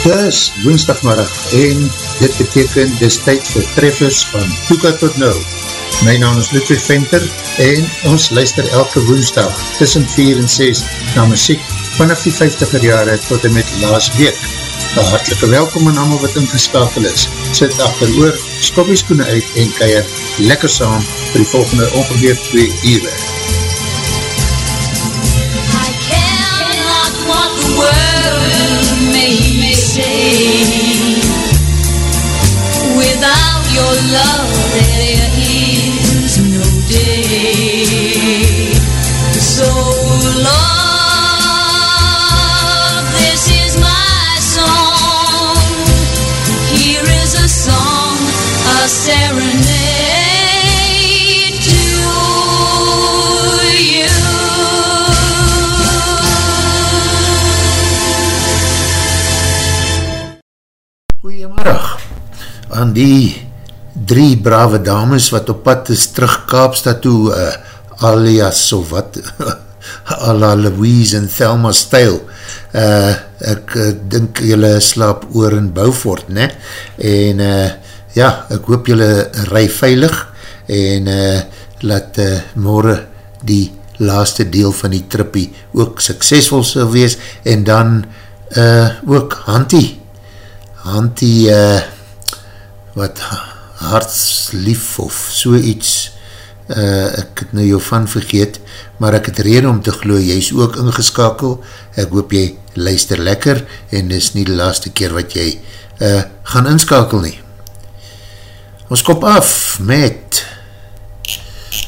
Dis woensdagmiddag en dit beteken dis tyd vir treffers van Toeka tot Nou. My naam is Ludwig Venter en ons luister elke woensdag tussen 4 en 6 na muziek vanaf die 50er jare tot en met laas week. Een hartelike welkom aan allemaal wat ingeskakel is. Sit achter oor, skopjes koene uit en keier lekker saam vir die volgende ongeveer 2 uur. Without your love, aan die drie brave dames wat op pad is terug Kaapstad toe uh, alias of wat a la Louise en Thelma stijl uh, ek uh, dink jylle slaap oor in Beaufort ne? en uh, ja, ek hoop jylle rij veilig en uh, laat uh, morgen die laaste deel van die trippie ook suksesvol sal wees en dan uh, ook Hantie Hantie uh, wat hartslief of so iets uh, ek het nou jou van vergeet maar ek het reden om te glo jy is ook ingeskakel. Ek hoop jy luister lekker en dis nie die laaste keer wat jy uh, gaan inskakel nie. Ons kop af met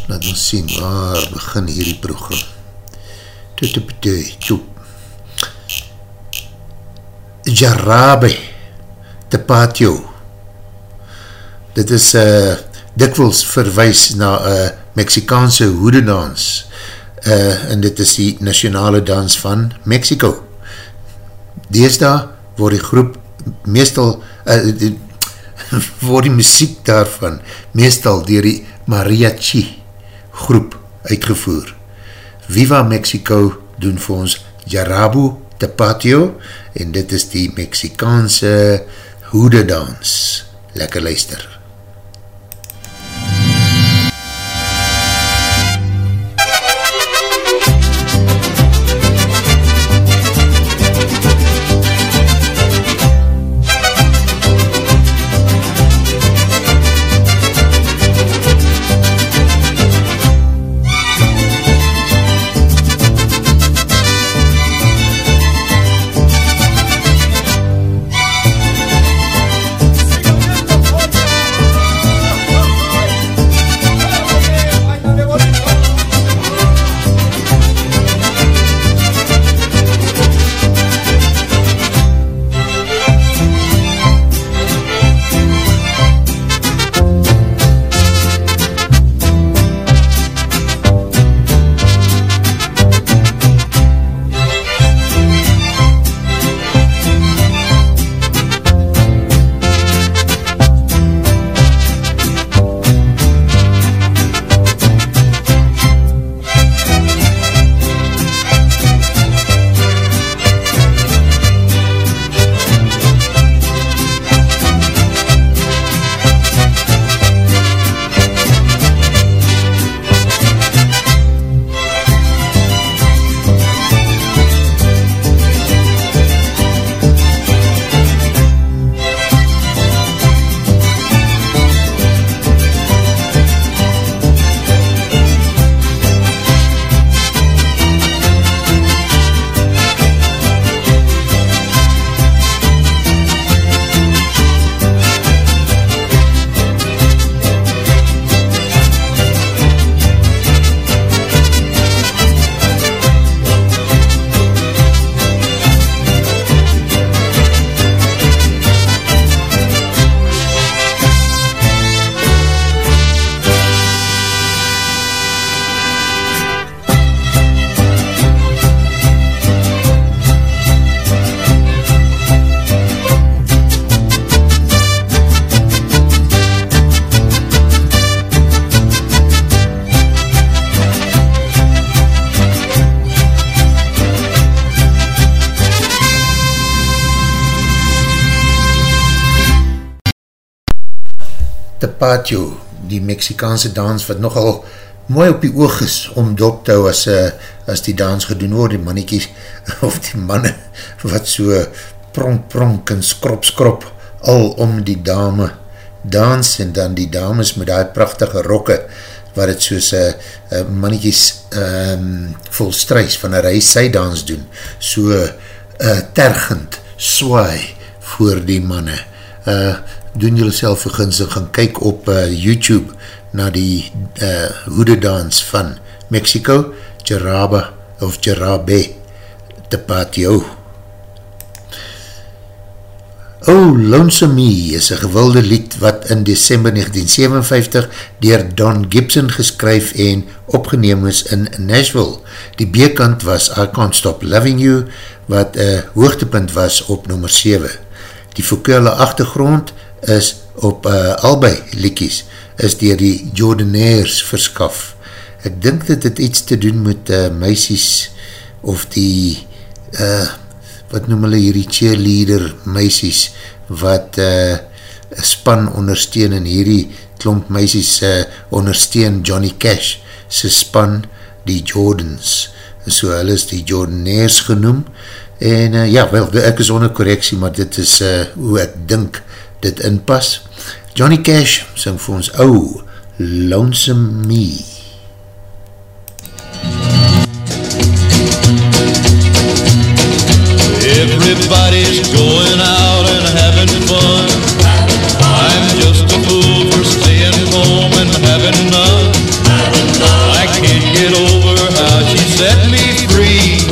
laat ons sien waar begin hierdie program? Jarabe te patio dit is uh, dikwels verwijs na uh, Mexikaanse hoededans uh, en dit is die nationale dans van Mexico. Deesda word die groep meestal uh, die, word die muziek daarvan meestal dier die mariachi groep uitgevoer. Viva Mexico doen vir ons Jarabu de Patio en dit is die Mexikaanse hoededans lekker luister patio, die Mexikaanse dans wat nogal mooi op die oog is om dop te hou as, uh, as die dans gedoen word, die mannekies of die manne wat so pronk pronk en skrop skrop al om die dame dans en dan die dames met die prachtige rokke waar het soos uh, mannekies um, vol struis van een reis sy dans doen, so uh, tergend swaai voor die manne. Uh, doen jylle self verginsig, gaan kyk op uh, YouTube na die uh, hoededans van Mexico, Jaraba of Jarabe, te patio. Oh, Lonesome Me is een gewilde lied wat in December 1957 dier Don Gibson geskryf en opgeneem is in Nashville. Die B-kant was I Can't Stop Loving You, wat een hoogtepunt was op nummer 7. Die vokale achtergrond is op uh, albei liedjes, is dier die Jordanaires verskaf. Ek dink dat dit iets te doen met uh, meisies of die uh, wat noem hulle hierdie cheerleader meisies wat uh, span ondersteun en hierdie klomp meisies uh, ondersteun Johnny Cash sy span die Jordans so hulle is die Jordaneers genoem en uh, ja wel ek is onder correctie maar dit is uh, hoe ek dink dit inpas Johnny Cash sing vir ons ou oh, Lonesome Me Everybody's going out and having fun. I'm just a fool for staying home and having none. I can't get over how she set me free.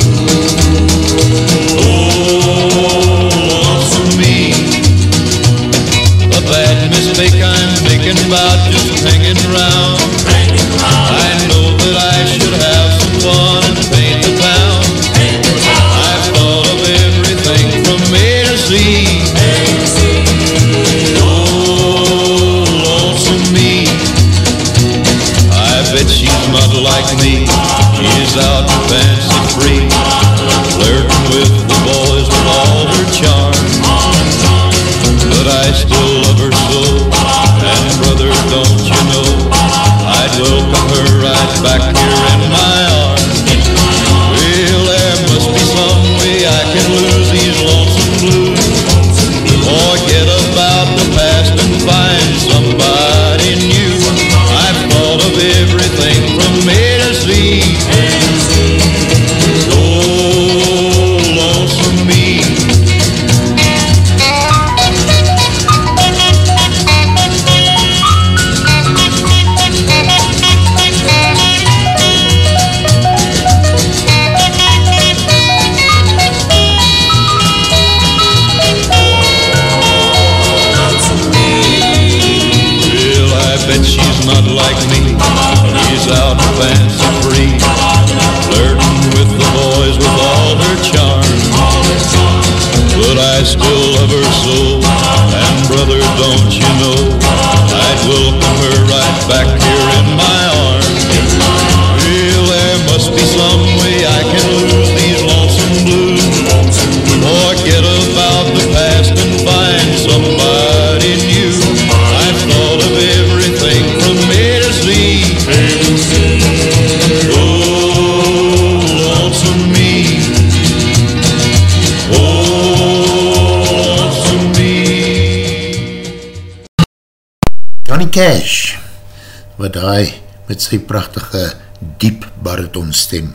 Met sy prachtige diep bariton stem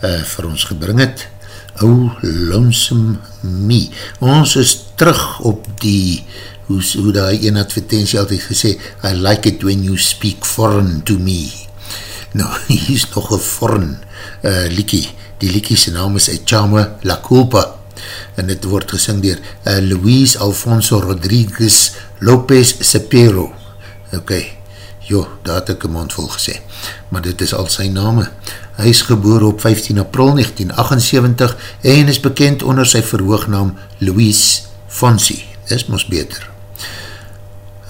uh, vir ons gebring het. Ou lonesome me. Ons is terug op die hoe, hoe die een advertentie altyd gesê I like it when you speak foreign to me. Nou hier is nog een foreign uh, liekie. Die liekie sy naam is Echama La Culpa en dit word gesing dier uh, Luis Alfonso Rodriguez Lopez Cepero ok, jo, daar het ek een mond vol gesê, maar dit is al sy name. Hy is geboor op 15 april 1978 en is bekend onder sy verhoognaam Luis Fonsi, is mos beter.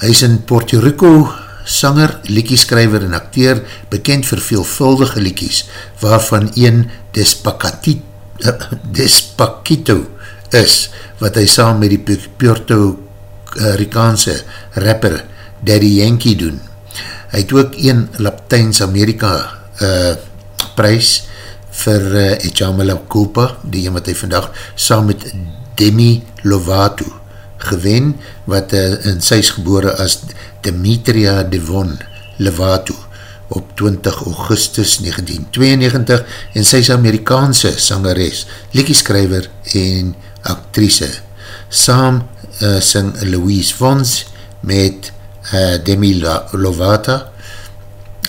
Hy is in Puerto Rico sanger, liekieskrijver en acteur, bekend vir veelvuldige liekies, waarvan een Despacati- eh, Despacito is, wat hy saam met die Puerto Ricaanse rapper Daddy Yankee doen. Hy het ook een Latijns-Amerika uh, prijs vir uh, Echamela Kopa, die een wat hy vandag saam met Demi Lovato gewen, wat uh, in sy is gebore as Demetria Devon Lovato op 20 augustus 1992 en sy is Amerikaanse sangeres, liekieskrijver en actrice. Saam uh, sing Louise Vons met uh, Demi Lovato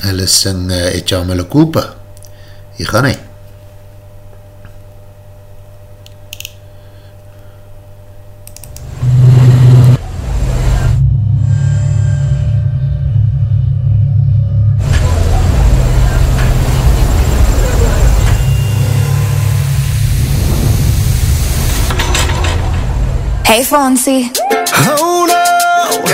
hulle sing uh, Echamela Kopa. Hier gaan hy. Hey Fonsi.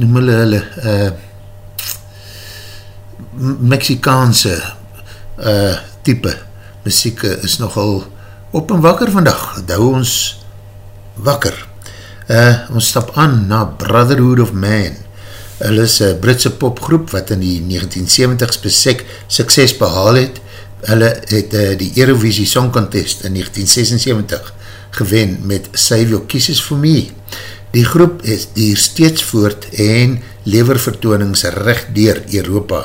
noem hulle hulle, uh, Mexikaanse uh, type muziek is nogal op en wakker vandag, hou ons wakker. Uh, ons stap aan na Brotherhood of Man. Hulle is een Britse popgroep wat in die 1970s besek sukses behaal het. Hulle het uh, die Eurovisie Song Contest in 1976 gewen met Save Your Kisses For Me. Die groep is hier steeds voort en lever vertoonings recht door Europa.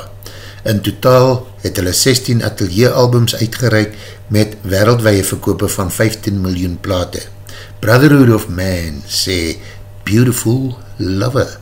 In totaal het hulle 16 atelieralbums uitgereik met wereldwee verkoop van 15 miljoen plate. Brotherhood of Man sê Beautiful Lover.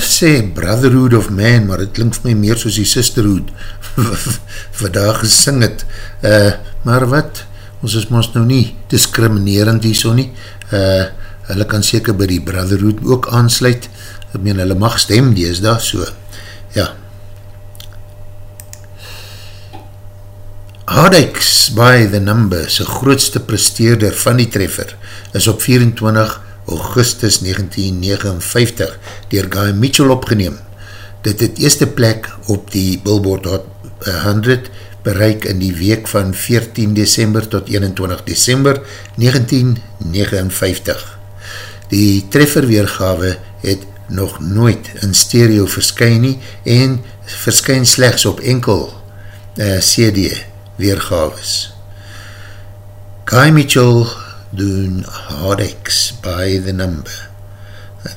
Sê Brotherhood of Man, maar het klink vir my meer soos die Sisterhood vandag gesing het. Uh, maar wat, ons is ons nou nie discriminerend hier so nie. Uh, hulle kan seker by die Brotherhood ook aansluit. Ek meen, hulle mag stem, die is daar so. Ja. Hardex by the number, sy grootste presteerder van die treffer, is op 24 augustus 1959 dier Guy Mitchell opgeneem. Dit het eerste plek op die Billboard Hot 100 bereik in die week van 14 december tot 21 december 1959. Die trefferweergawe het nog nooit in stereo verskyn nie en verskyn slechts op enkel uh, CD weergaves. Guy Mitchell doen Hardex by the number.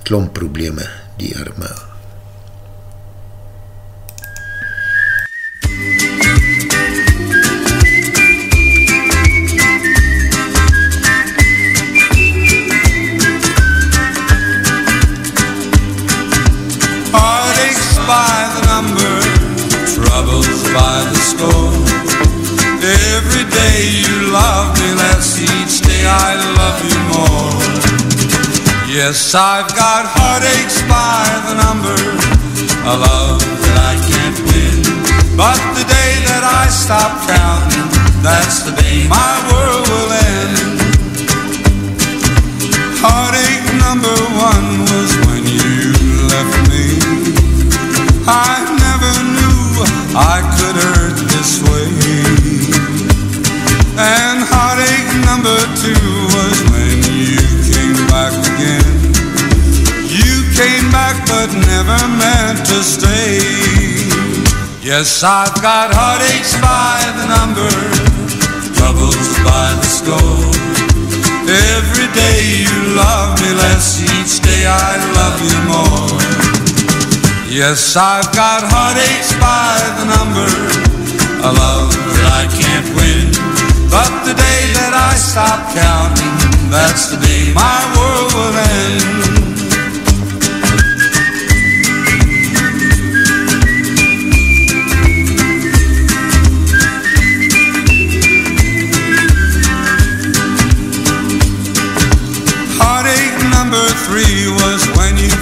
Klomp probleme, die arme. Yes, I've Yes, I've got heartaches by the number, troubles by the score. Every day you love me less, each day I love you more. Yes, I've got heartaches by the number, a love that I can't win. But the day that I stop counting, that's the day my world will end.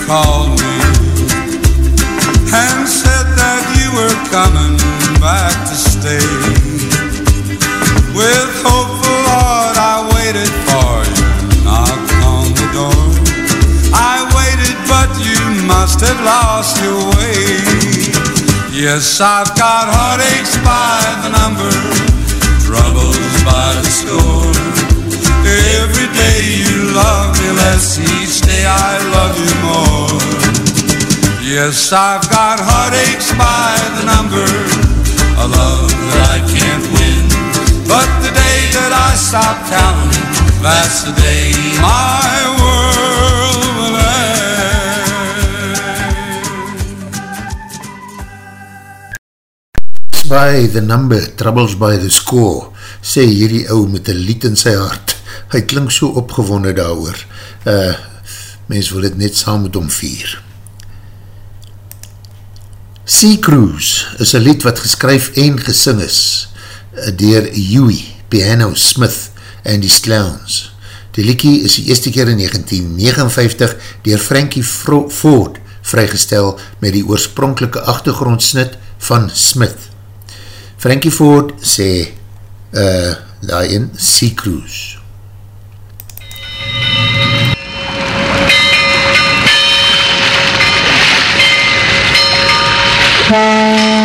Called me and said that you were coming back to stay. With hopeful heart, I waited for you, knocked on the door. I waited, but you must have lost your way. Yes, I've got heartaches by the number, troubles by the score. Every day you love me less, each day I love you more. Yes, I've got heartaches by the number, a love that I can't win. But the day that I stop counting, that's the day my world will end. by the number, troubles by the score, sê hierdie ou met een lied in sy hart, hy klink so opgewonde daar oor. Uh, mens wil het net saam met hom vier. Sea Cruise is een lied wat geskryf en gesing is uh, dier Huey, Piano Smith en die Clowns. Die liekie is die eerste keer in 1959 dier Frankie Ford vrygestel met die oorspronkelike achtergrondsnit van Smith. Frankie Ford sê uh, daar in Sea Cruise. Bye.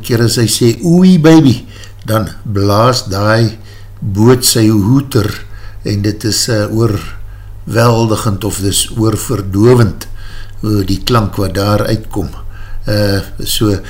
Elke keer as hy sê, oei baby, dan blaas die boot sy hoeter en dit is uh, oorweldigend of dis oorverdovend uh, die klank wat daar uitkom. Uh, so, uh,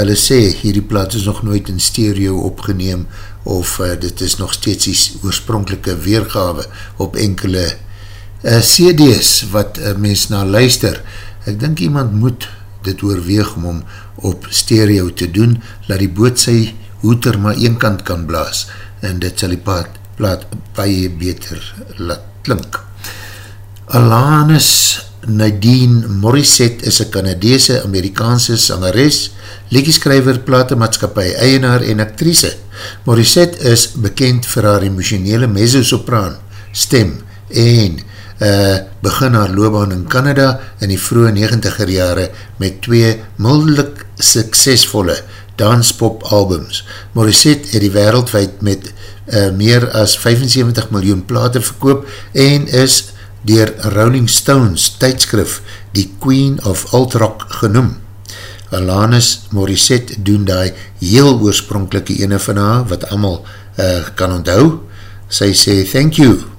hulle sê, hierdie plaat is nog nooit in stereo opgeneem of uh, dit is nog steeds die oorspronkelike weergawe op enkele uh, CD's wat uh, mens na luister. Ek dink iemand moet dit oorweeg om om op stereo te doen, laat die boot sy hoeter maar een kant kan blaas en dit sal die plaat, plaat baie beter laat klink. Alanis Nadine Morissette is een Canadese Amerikaanse sangeres, liedjeskrijver, platemaatskapie, eienaar en actrice. Morissette is bekend vir haar emotionele mezzo-sopraan, stem en uh, begin haar loopbaan in Canada in die vroege 90er jare met twee mildelik suksesvolle danspop albums. Morissette het die wereldwijd met uh, meer as 75 miljoen plate verkoop en is dier Rolling Stones tydskrif die Queen of Alt Rock genoem. Alanis Morissette doen die heel oorspronkelike ene van haar, wat allemaal uh, kan onthou. Sy sê, thank you.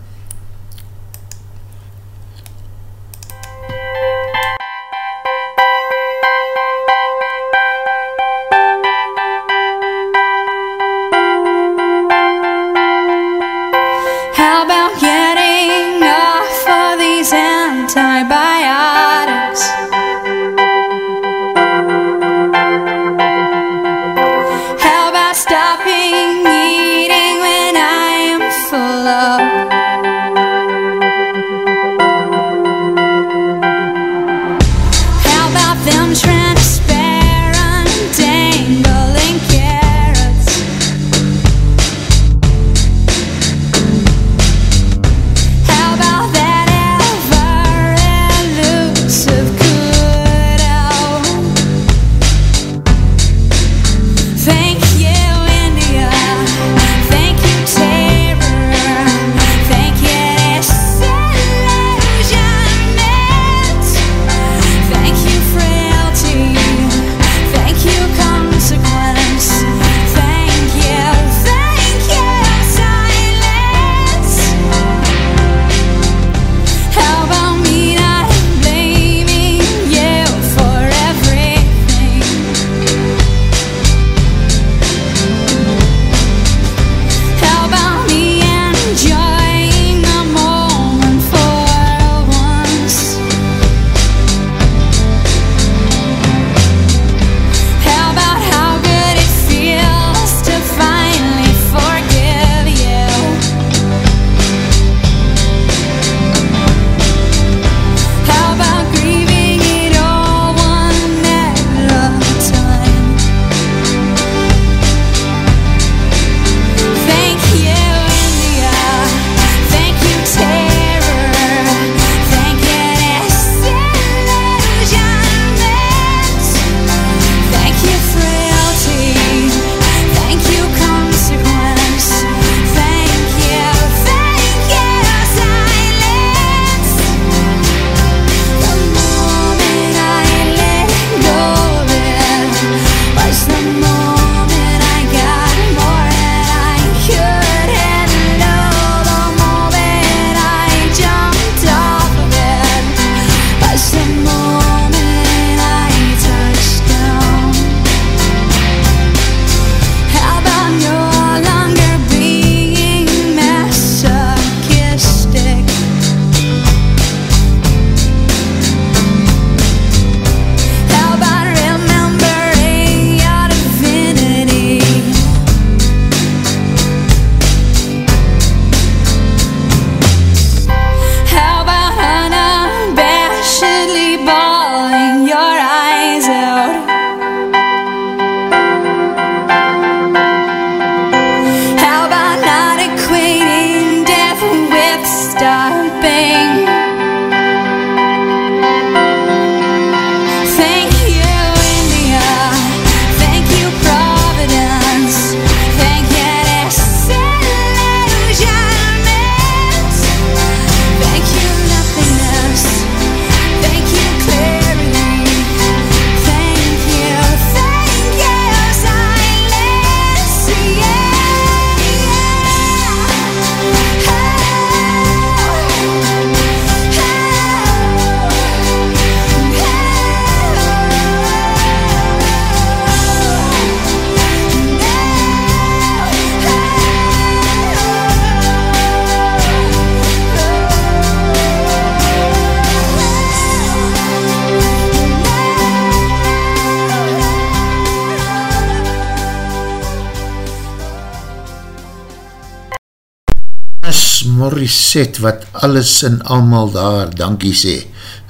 Morissette wat alles en allemaal daar dankie sê.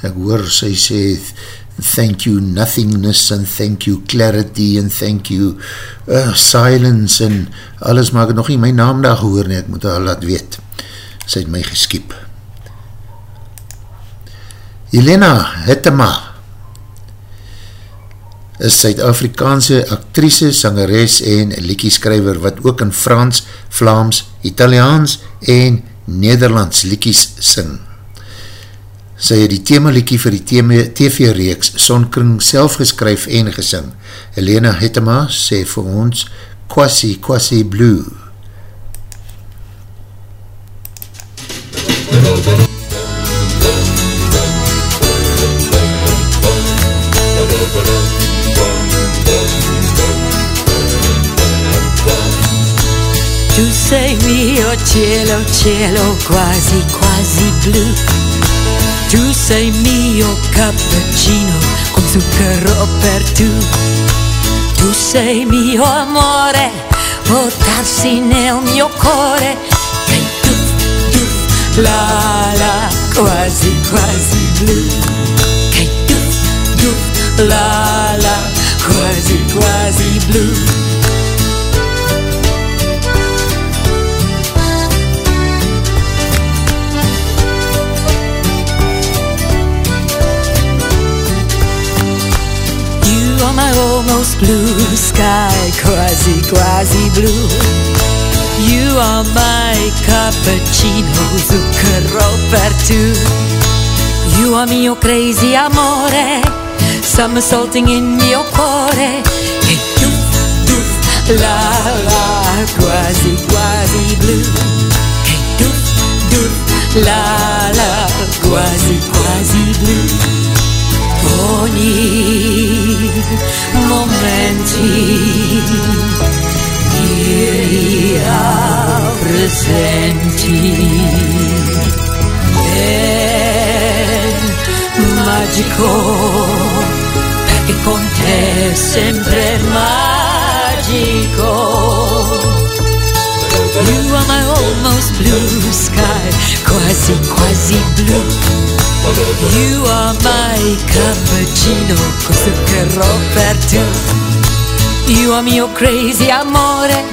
Ek hoor sy sê thank you nothingness and thank you clarity and thank you uh, silence en alles, maar ek nog nie my naam daar gehoor nie, ek moet haar laat weet. Sy het my geskiep. Helena Hittema is Suid-Afrikaanse actrice, sangeres en liekieskrijver wat ook in Frans, Vlaams, Italiaans en Nederlands liekies sing. Sy het die thema liekie vir die TV-reeks Sonkring self geskryf en gesing. Helena Hittema sê vir ons Kwasi Kwasi Blue. Tu sei mio cielo, cielo quasi quasi blu. Tu sei mio cappuccino con zucchero per tu. Tu sei mio amore, portarsi nel mio cuore. E tu, tu, la la, quasi quasi blu. Che tu, tu, la la, quasi quasi blu. Are my almost blue sky, quasi quasi blue. You are my cappuccino, zucchero per two. You are mio crazy amore, somersaulting in mio cuore. E tu, tu, la la, quasi quasi blue. E tu, tu, la la, quasi quasi blue ogni momenti iria presenti è magico perché con te è sempre magico almost blue sky, quasi quasi blue. You are my cappuccino con zucchero per tu. You are mio crazy amore,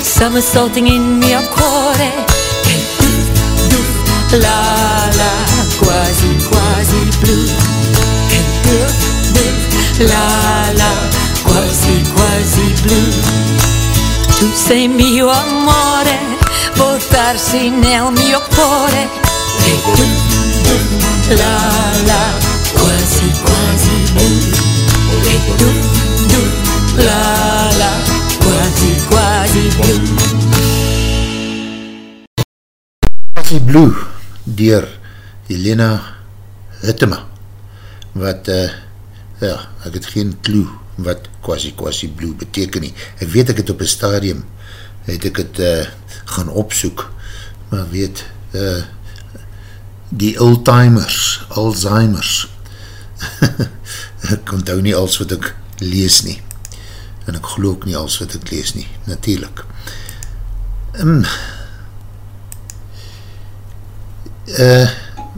somersaulting in mio cuore. Che du, du, la la, quasi quasi blu. Che du, du, la la, quasi quasi blu. Tu sei mio amore, portarsi nel mio cuore. E tu, la la, quasi quasi blu. E tu, tu, la la, quasi quasi blu. Quasi Blue dier Helena Hittema wat uh, ja, ek het geen clue wat Quasi Quasi Blue beteken nie. Ek weet ek het op een stadium het ek het uh, gaan opsoek maar weet uh, die oldtimers Alzheimer's ek onthou nie als wat ek lees nie en ek geloof ook nie als wat ek lees nie natuurlijk. Um, uh,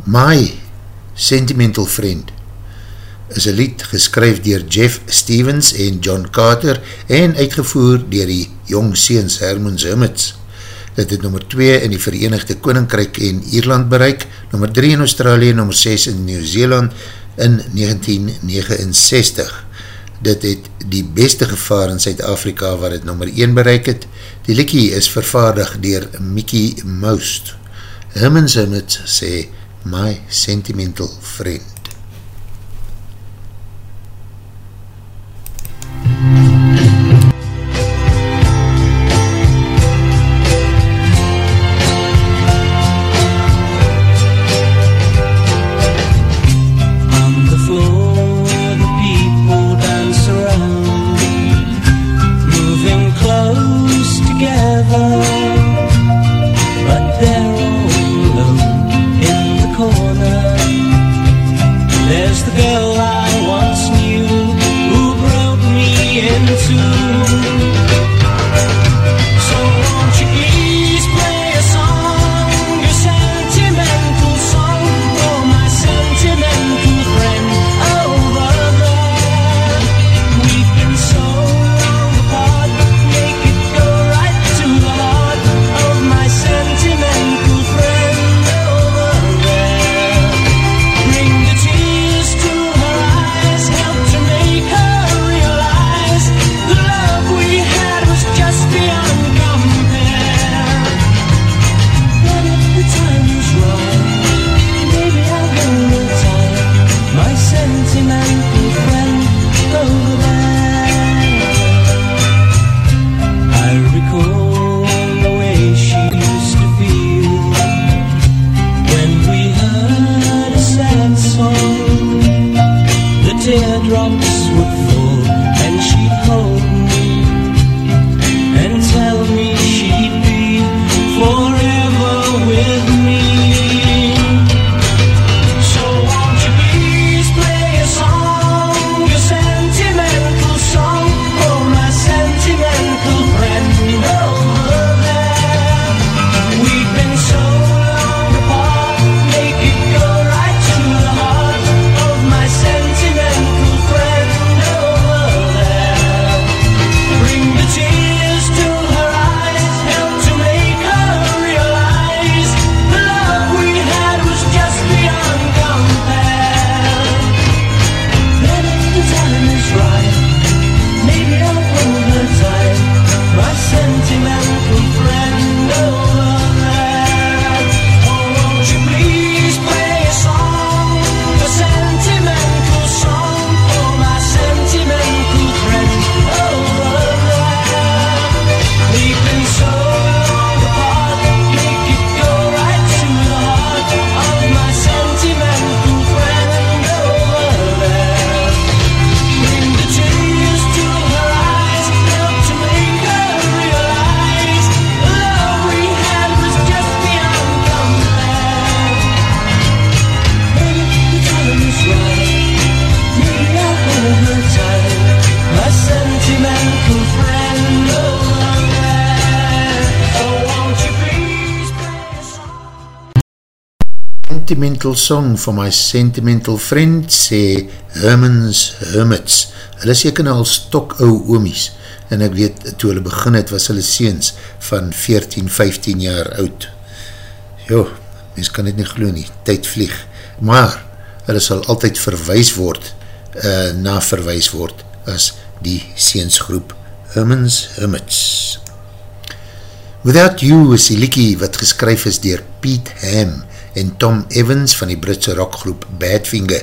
My Sentimental Friend is een lied geskryf dier Jeff Stevens en John Carter en uitgevoer dier die jong seens Herman Zimmets. Dit het nummer 2 in die Verenigde Koninkrijk en Ierland bereik, nummer 3 in Australië, nummer 6 in Nieuw-Zeeland in 1969. Dit het die beste gevaar in Zuid-Afrika waar het nummer 1 bereik het. Die likkie is vervaardig dier Mickey Most. Herman Zimmets sê, My Sentimental Friend. Sentimental song for my sentimental friend, sê Herman's Hermits. Hulle seker nou al stok ou oomies, en ek weet, toe hulle begin het, was hulle seens van 14, 15 jaar oud. Jo, mens kan dit nie glo nie, tyd vlieg. Maar, hulle sal altyd verwijs word, uh, na verwijs word, as die seensgroep Herman's Hermits. Without You is die liekie wat geskryf is dier Pete Ham en Tom Evans van die Britse rockgroep Badfinger.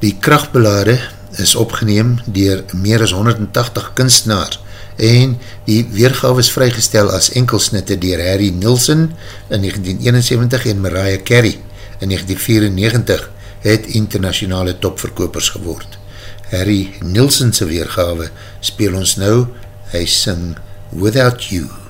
Die krachtbelade is opgeneem dier meer as 180 kunstenaars en die weergave is vrygestel as enkelsnitte dier Harry Nilsson in 1971 en Mariah Carey in 1994 het internationale topverkopers geword. Harry Nilssonse weergave speel ons nou, hy sing Without You.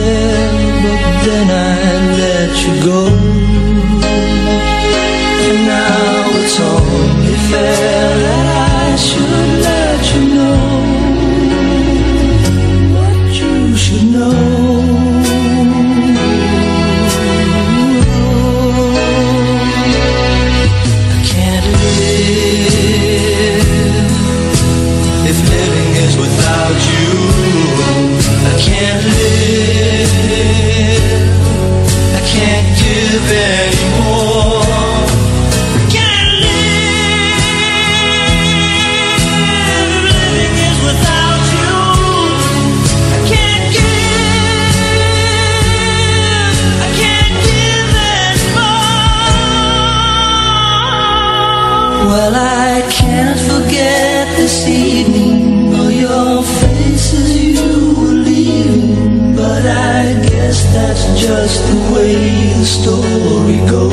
There, but then I let you go. Story goes.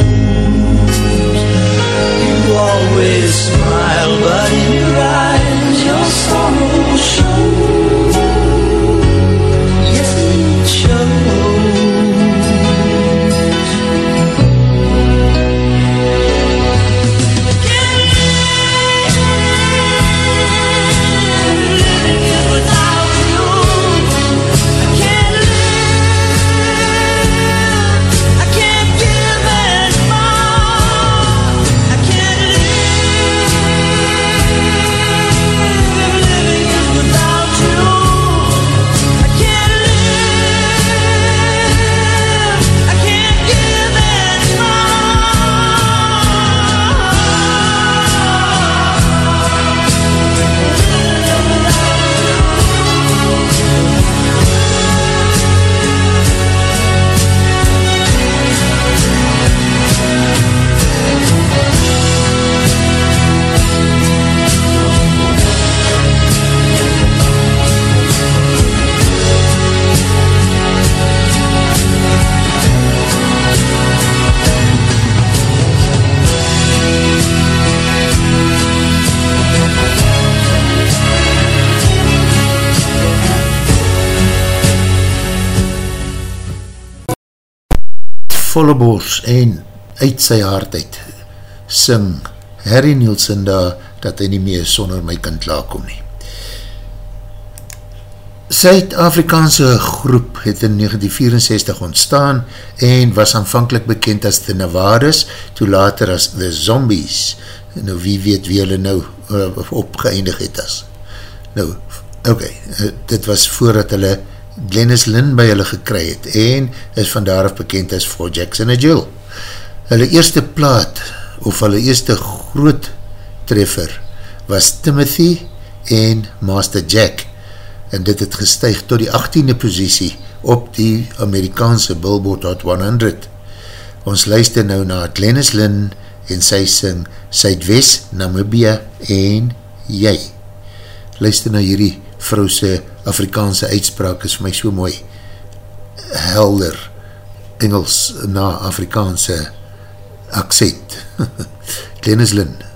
Volle bors en uit sy hart uit sing Harry Nielsen daar dat hy nie meer sonder my kan klaarkom nie. Suid-Afrikaanse groep het in 1964 ontstaan en was aanvankelijk bekend as The Nevadas, toe later as The Zombies. Nou wie weet wie hulle nou uh, opgeëindig het as. Nou, oké, okay, uh, dit was voordat hulle Glennis Lynn by hulle gekry het en is vandaar af bekend as 4 Jackson en Jill. Hulle eerste plaat of hulle eerste groot treffer was Timothy en Master Jack en dit het gestuig tot die 18e posiesie op die Amerikaanse Billboard Hot 100. Ons luister nou na Glennis Lynn en sy sing Suidwest, Namibia en jy. Luister na hierdie vrou se Afrikaanse uitspraak is vir my so mooi helder Engels na Afrikaanse accent. Glennis Lynn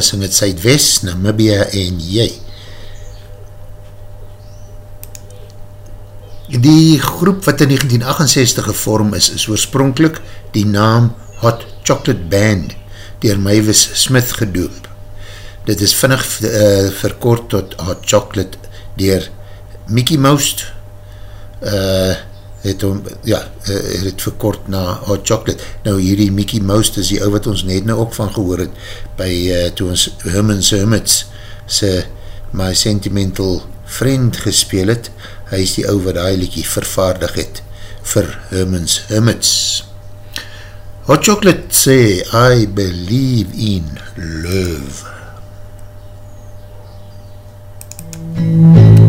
gesing het Suidwest, Namibia en jy. Die groep wat in 1968 gevorm is, is oorspronkelijk die naam Hot Chocolate Band dier Mavis Smith gedoop. Dit is vinnig uh, verkort tot Hot Chocolate dier Mickey Mouse, uh, het hom, ja, eh, het het verkort na Hot Chocolate. Nou hierdie Mickey Mouse, dis die ou wat ons net nou ook van gehoor het, by uh, toe ons Herman's Hermits sy My Sentimental Friend gespeel het, hy is die ou wat die liekie vervaardig het vir Herman's Hermits. Hot Chocolate sê, I believe in love. Thank you.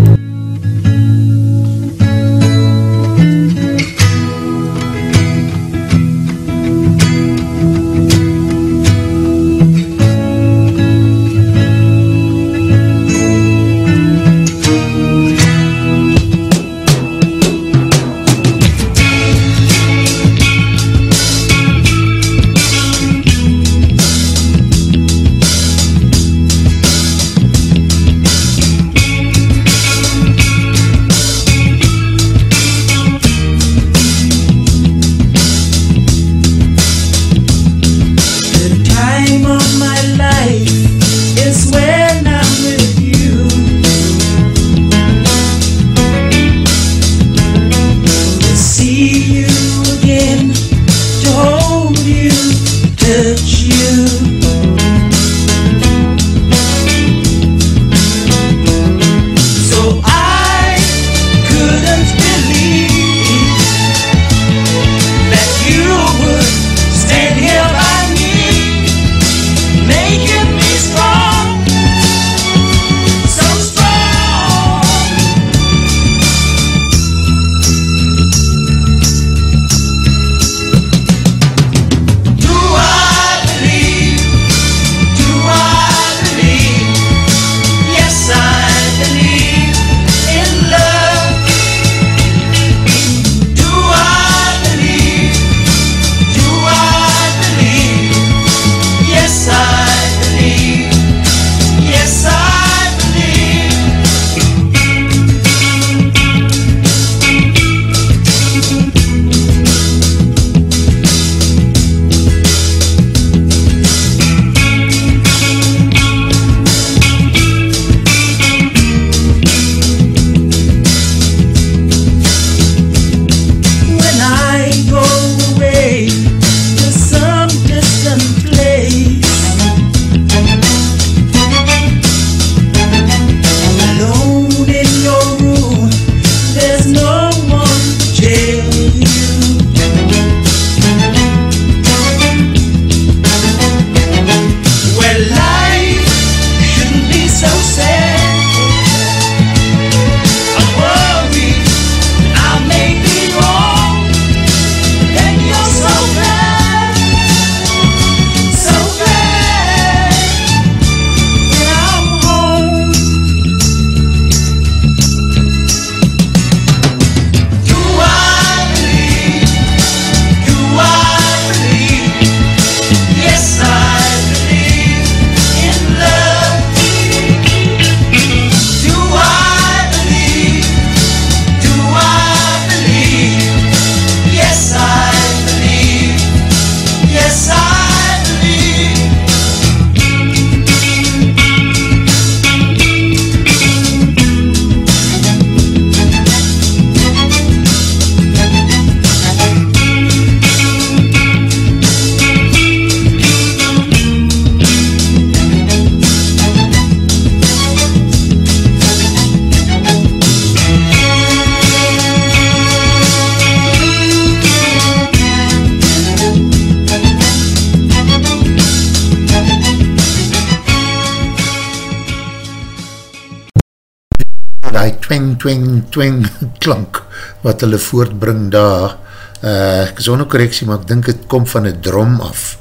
Twing klank wat hulle voortbring daar, uh, ek is onnokorreksie, maar ek dink het kom van een drom af.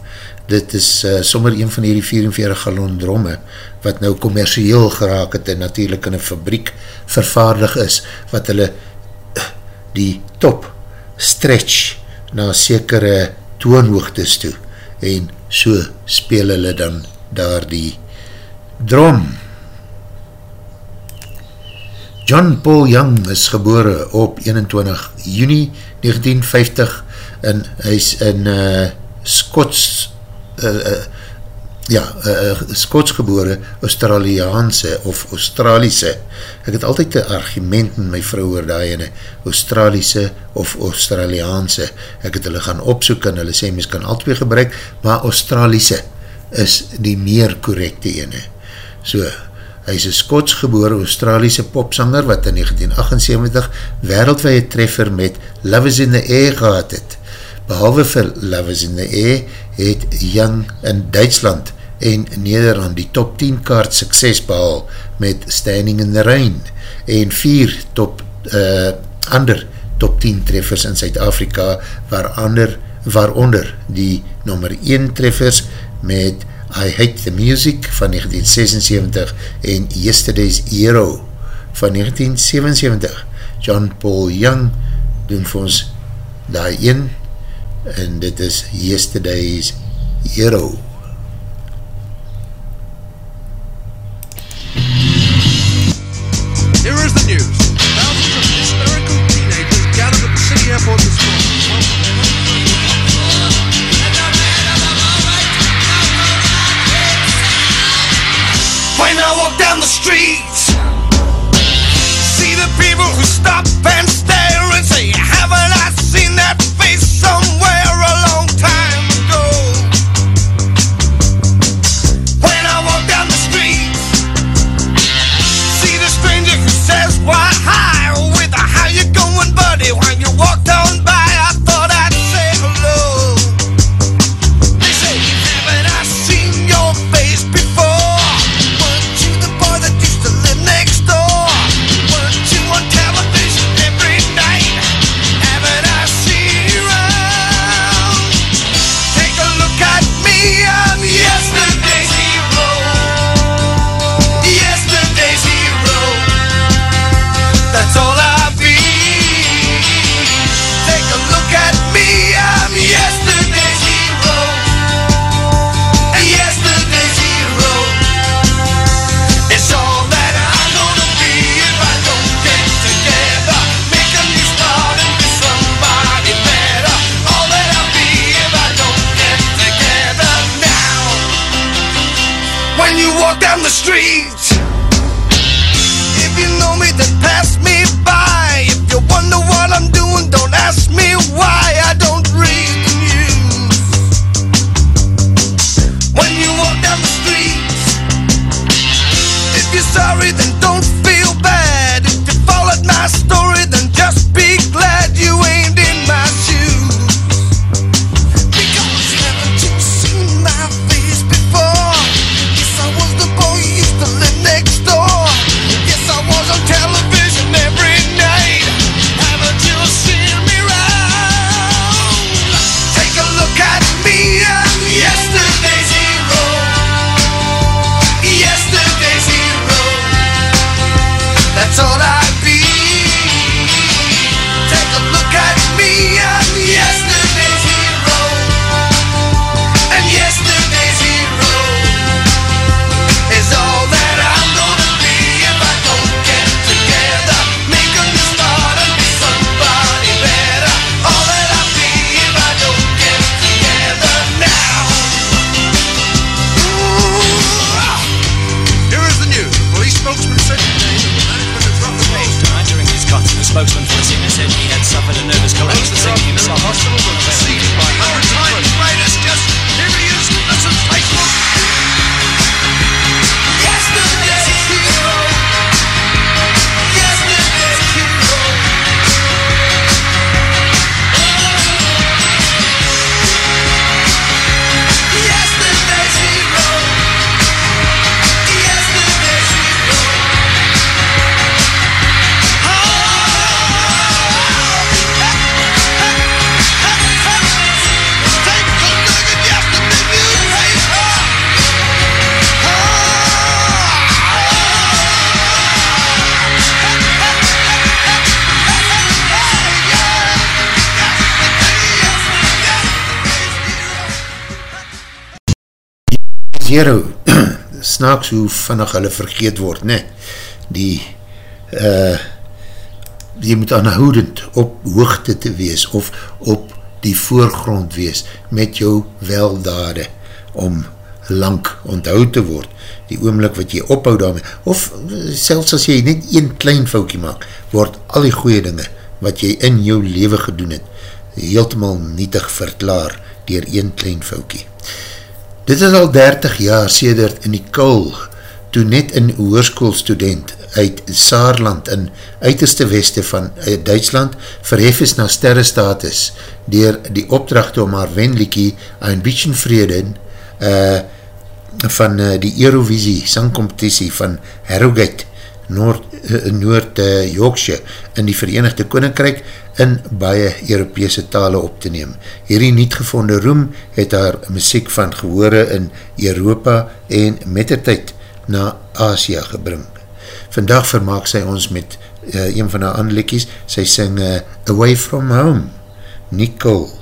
Dit is uh, sommer een van die 44 gallon dromme, wat nou commercieel geraak het en natuurlijk in een fabriek vervaardig is, wat hulle uh, die top stretch na sekere toonhoogtes toe en so speel hulle dan daar die drom. John Paul Young is gebore op 21 juni 1950 en hy is in uh, Scots uh, uh, ja, uh, Scots gebore Australiaanse of Australiese. Ek het altyd een argument met my vrou oor die ene Australiese of Australiaanse. Ek het hulle gaan opsoek en hulle sê mys kan al twee gebruik, maar Australiese is die meer correcte ene. So, hy is een Scots gebore Australiese popsanger wat in 1978 wereldwee treffer met Love is in the Air gehad het. Behalve vir Love is in the Air het Young in Duitsland en Nederland die top 10 kaart sukses behal met Standing in the Rain en vier top uh, ander top 10 treffers in Suid-Afrika waar ander, waaronder die nummer 1 treffers met I Hate the Music van 1976 en Yesterday's Hero van 1977. John Paul Young doen vir ons daar een en dit is Yesterday's Hero. Zero, snaaks hoe vannig hulle vergeet word, ne? Die, uh, jy moet aanhoudend op hoogte te wees of op die voorgrond wees met jou weldade om lang onthoud te word die oomlik wat jy ophou daarmee of selfs as jy net een klein foutje maak word al die goeie dinge wat jy in jou leven gedoen het heeltemal nietig verklaar dier een klein foutje dit is al 30 jaar sedert in die kul toe net in oorskoolstudent uit Saarland in uiterste weste van uh, Duitsland verhef is na sterrestatus dier die opdrachte om haar wenliekie Ein bisschen Vrede uh, van uh, die Eurovisie sangcompetitie van Harrogate Noord, uh, Noord uh, Yorkshire in die Verenigde Koninkrijk in baie Europese tale op te neem. Hierdie niet gevonde roem het haar muziek van gehore in Europa en met die tyd na Asia gebring. Vandag vermaak sy ons met uh, een van haar aanlikkies, sy sing uh, Away From Home, Nicole.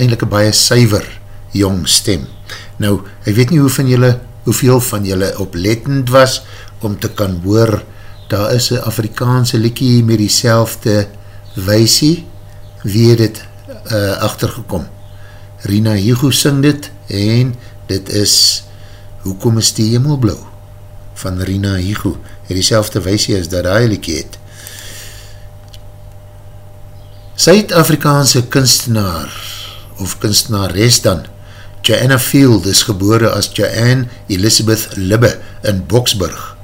Eindelijk een baie syver jong stem. Nou, ek weet nie hoe van julle, hoeveel van julle oplettend was om te kan hoor, daar is een Afrikaanse liekie met die selfde weisie, wie het dit uh, achtergekom? Rina Hugo sing dit en dit is Hoekom is die hemel blauw? van Rina Higo, het die selfde weisie as dat hy liekie het. Suid-Afrikaanse kunstenaar, of kunstenares dan, Joanna Field is gebore as Joanne Elizabeth Libbe in Boksburg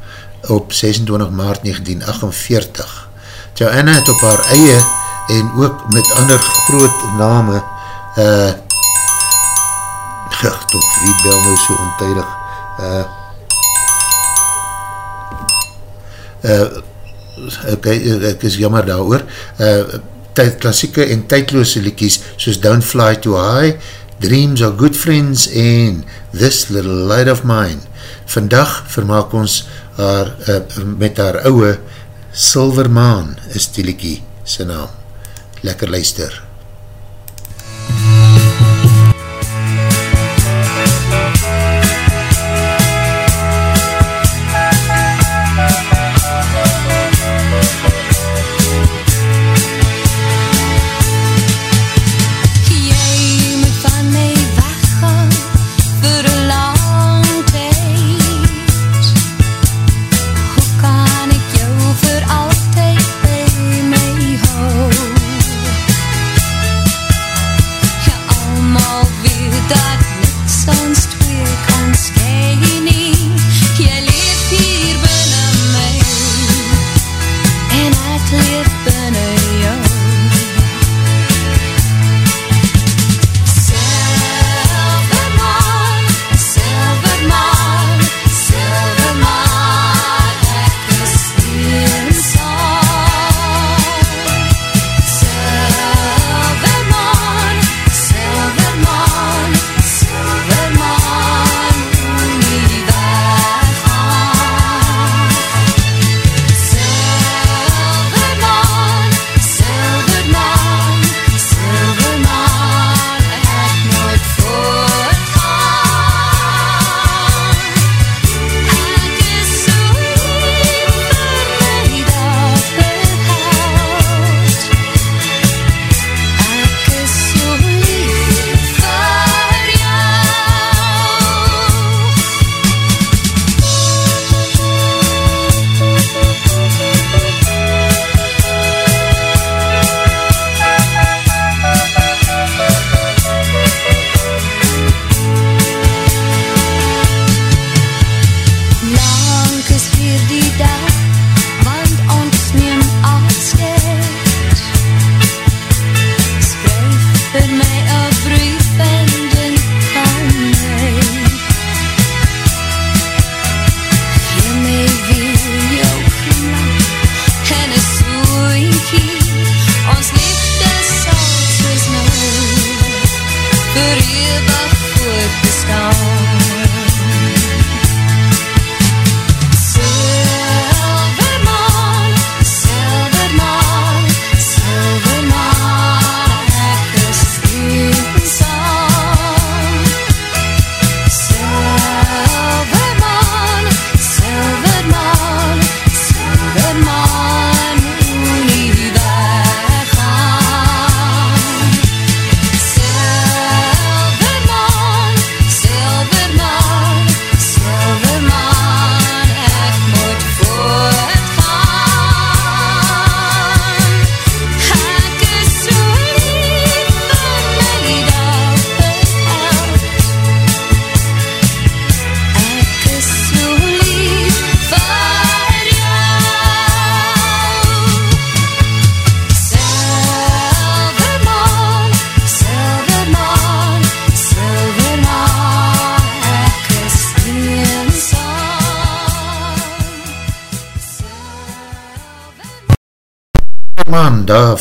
op 26 maart 1948. Joanna het op haar eie en ook met ander groot name uh, toch, wie bel nou so ontuidig uh, uh, ok, ek is jammer daar oor, uh, klassieke en tydloose liekies soos Don't Fly Too High, Dreams Are Good Friends en This Little Light of Mine. Vandag vermaak ons haar, uh, met haar ouwe Silver Maan is die liekie sy naam. Lekker luister.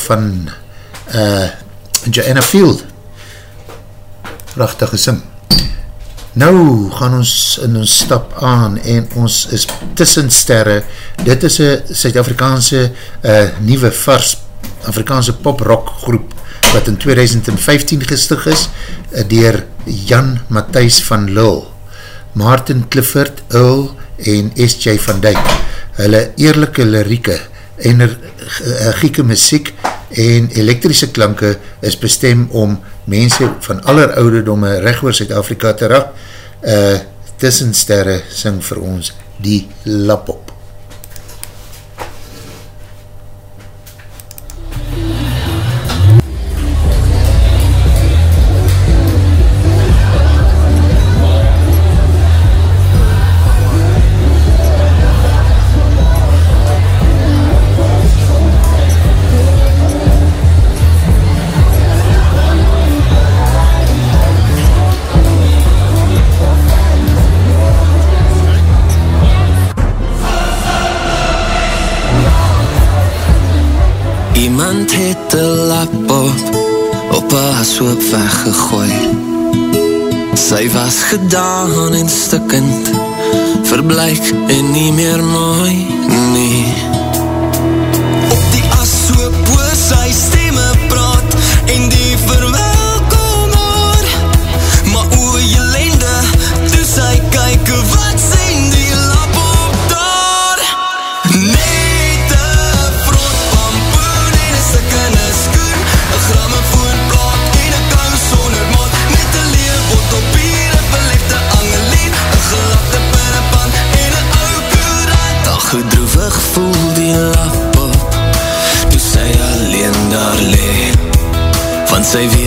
Van uh, Joanna Field prachtig gesing nou gaan ons in ons stap aan en ons is tussen sterre dit is een Suid-Afrikaanse uh, nieuwe vars Afrikaanse pop-rock groep wat in 2015 gestig is uh, dier Jan Matthijs van Lul, Martin Clifford, Earl en S.J. van Dijk. Hulle eerlijke lirieke, energieke muziek en elektrische klanke is bestem om mense van aller ouderdomme recht oor Zuid-Afrika te rak. Uh, Tussensterre sing vir ons die lapop. Het de lap op op een ashoop weggegooi. Sy was gedaan en stikkend Verbleik en nie meer mooi nie. Op die ashoop hoor sy stemme Want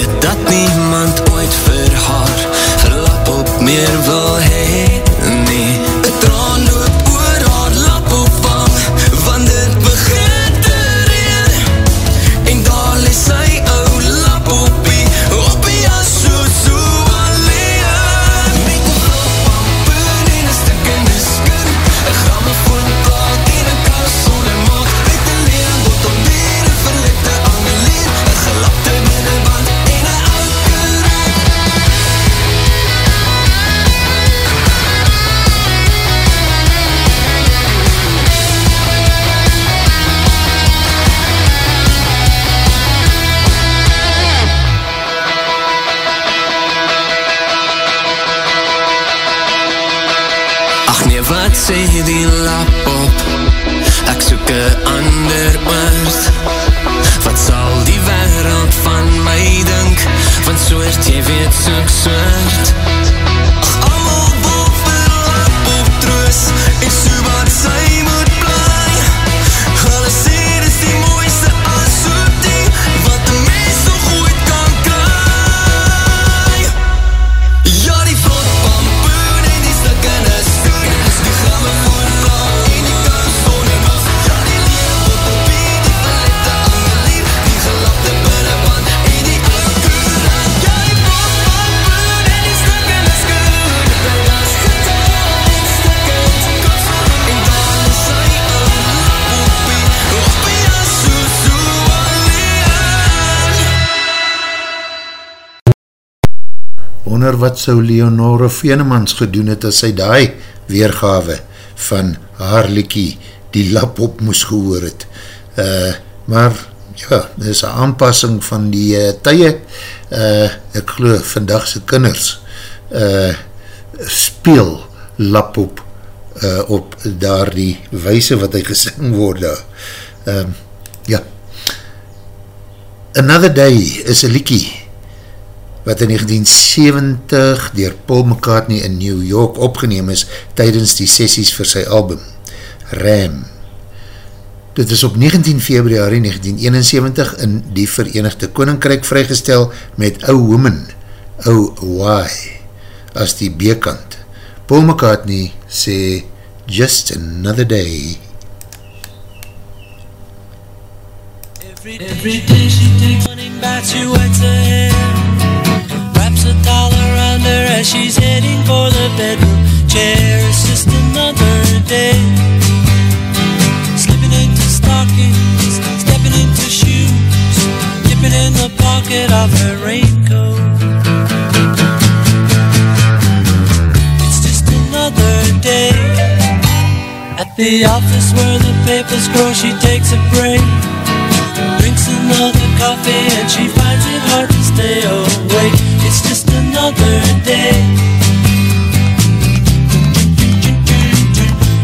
wonder wat sou Leonore Venemans gedoen het as sy daai weergawe van haar liekie die lap op moes gehoor het. Uh, maar ja, dit is een aanpassing van die uh, tye. Uh, ek geloof vandagse kinders uh, speel lap op uh, op daar die wijse wat hy gesing word daar. Um, ja. Another Day is een liekie wat in 1970 dier Paul McCartney in New York opgeneem is tydens die sessies vir sy album Ram. Dit is op 19 februari 1971 in die Verenigde Koninkryk vrygestel met O Woman, O Why, as die B-kant. Paul McCartney sê Just Another Day. Every day she takes running back to wets her hair Slaps a dollar around her as she's heading for the bedroom chair. It's just another day. Slipping into stockings, stepping into shoes, dipping in the pocket of her raincoat. It's just another day. At the office where the papers grow, she takes a break. Drinks another coffee and she finds it hard to stay awake another day.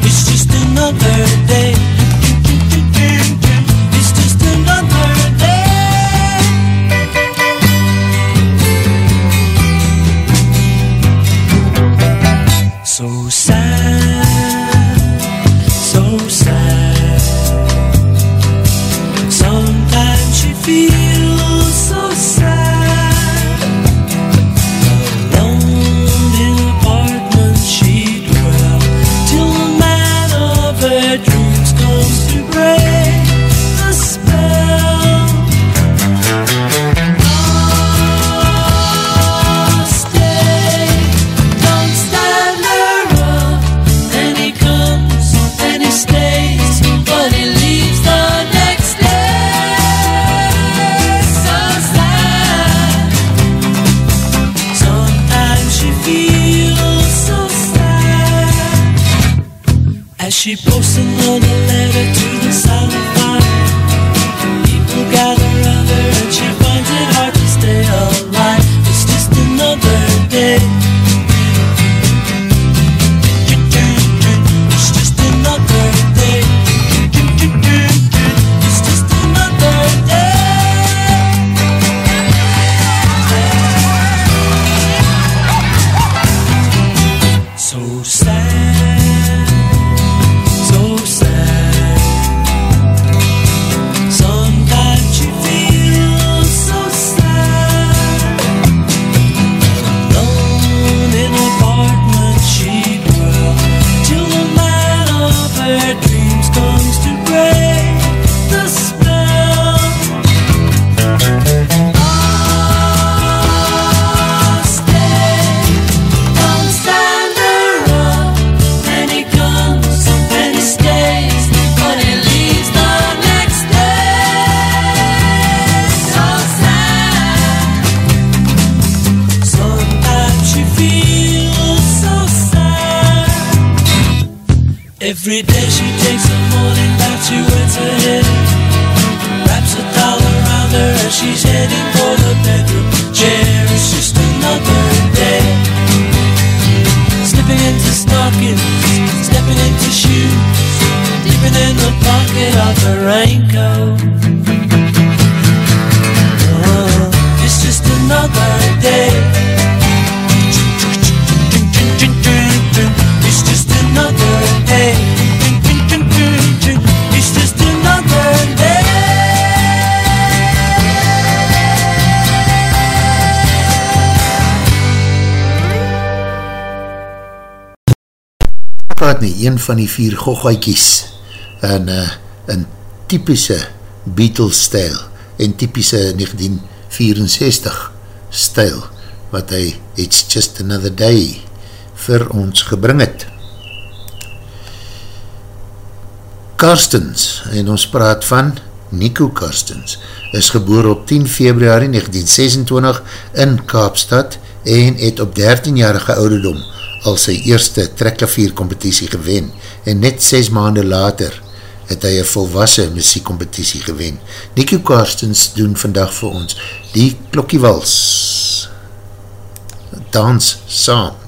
It's just another day. een van die vier goggaikies in, uh, in typische Beatles stijl en typische 1964 stijl wat hy It's Just Another Day vir ons gebring het. Karstens, en ons praat van Nico Karstens, is geboor op 10 februari 1926 in Kaapstad en het op 13-jarige ouderdom al sy eerste trekklavier-competitie gewen en net 6 maande later het hy een volwassen muziekcompetitie gewen. Nico Karstens doen vandag vir ons die klokkiewals. Dans saam.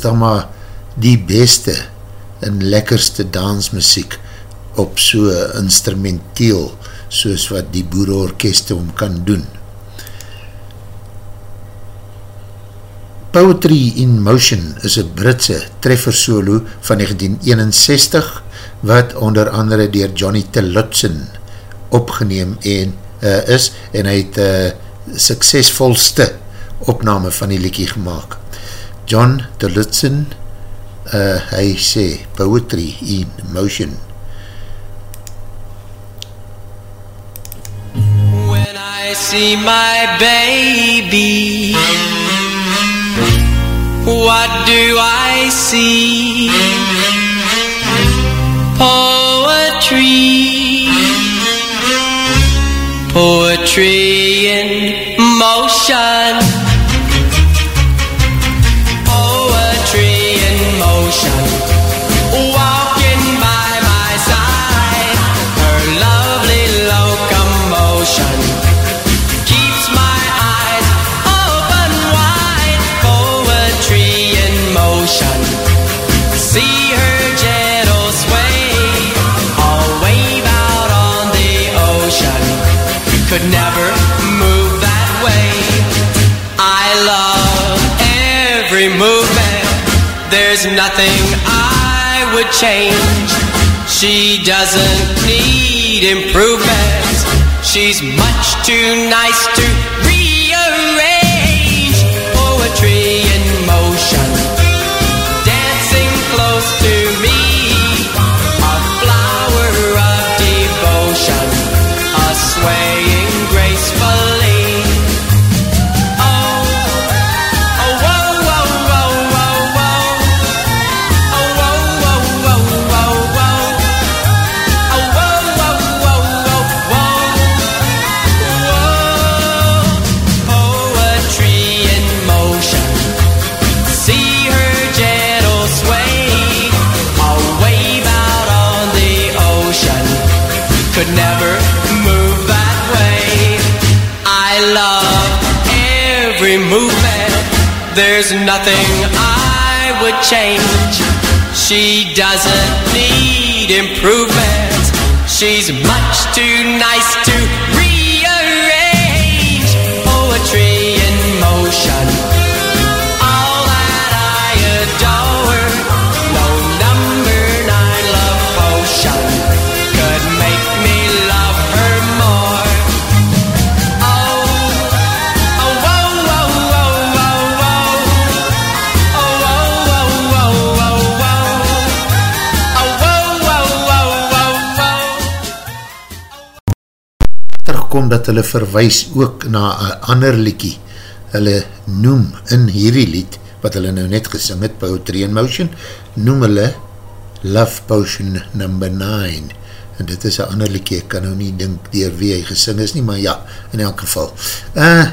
Dan maar die beste en lekkerste dansmusiek op so instrumenteel soos wat die boereorkeste om kan doen. Poetry in Motion is een Britse treffer solo van 1961 wat onder andere dier Johnny Tillotson opgeneem en, uh, is en hy het uh, suksesvolste opname van die liekie gemaakt. John Tillotson uh, hy sê Poetry in Motion. When I see my baby What do I see? Poetry. Poetry in motion There's nothing I would change. She doesn't need improvement. She's much too nice to rearrange There's nothing I would change. She doesn't need improvement. She's much too nice to terugkom dat hulle verwys ook na een ander liekie. Hulle noem in hierdie lied, wat hulle nou net gesing het, Poetry in Motion, noem hulle Love Potion number 9. En dit is een ander liekie, ek kan nou nie dink dier wie hy gesing is nie, maar ja, in elk geval. Uh,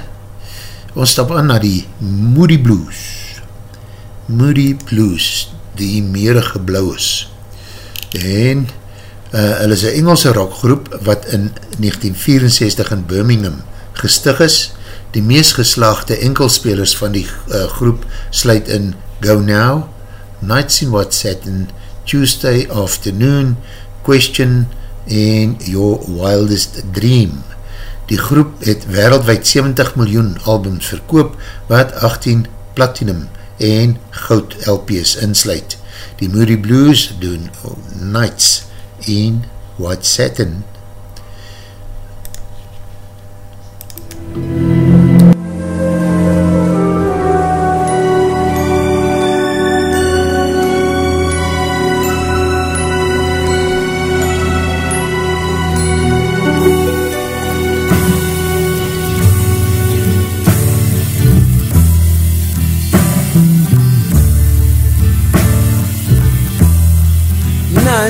ons stap aan na die Moody Blues. Moody Blues, die meerige blauws. En Uh, hulle is een Engelse rockgroep wat in 1964 in Birmingham gestig is. Die meest geslaagde enkelspelers van die uh, groep sluit in Go Now, Nights in What Satin, Tuesday Afternoon, Question en Your Wildest Dream. Die groep het wereldwijd 70 miljoen albums verkoop wat 18 platinum en goud LP's insluit. Die Moody Blues doen Nights in What Satin.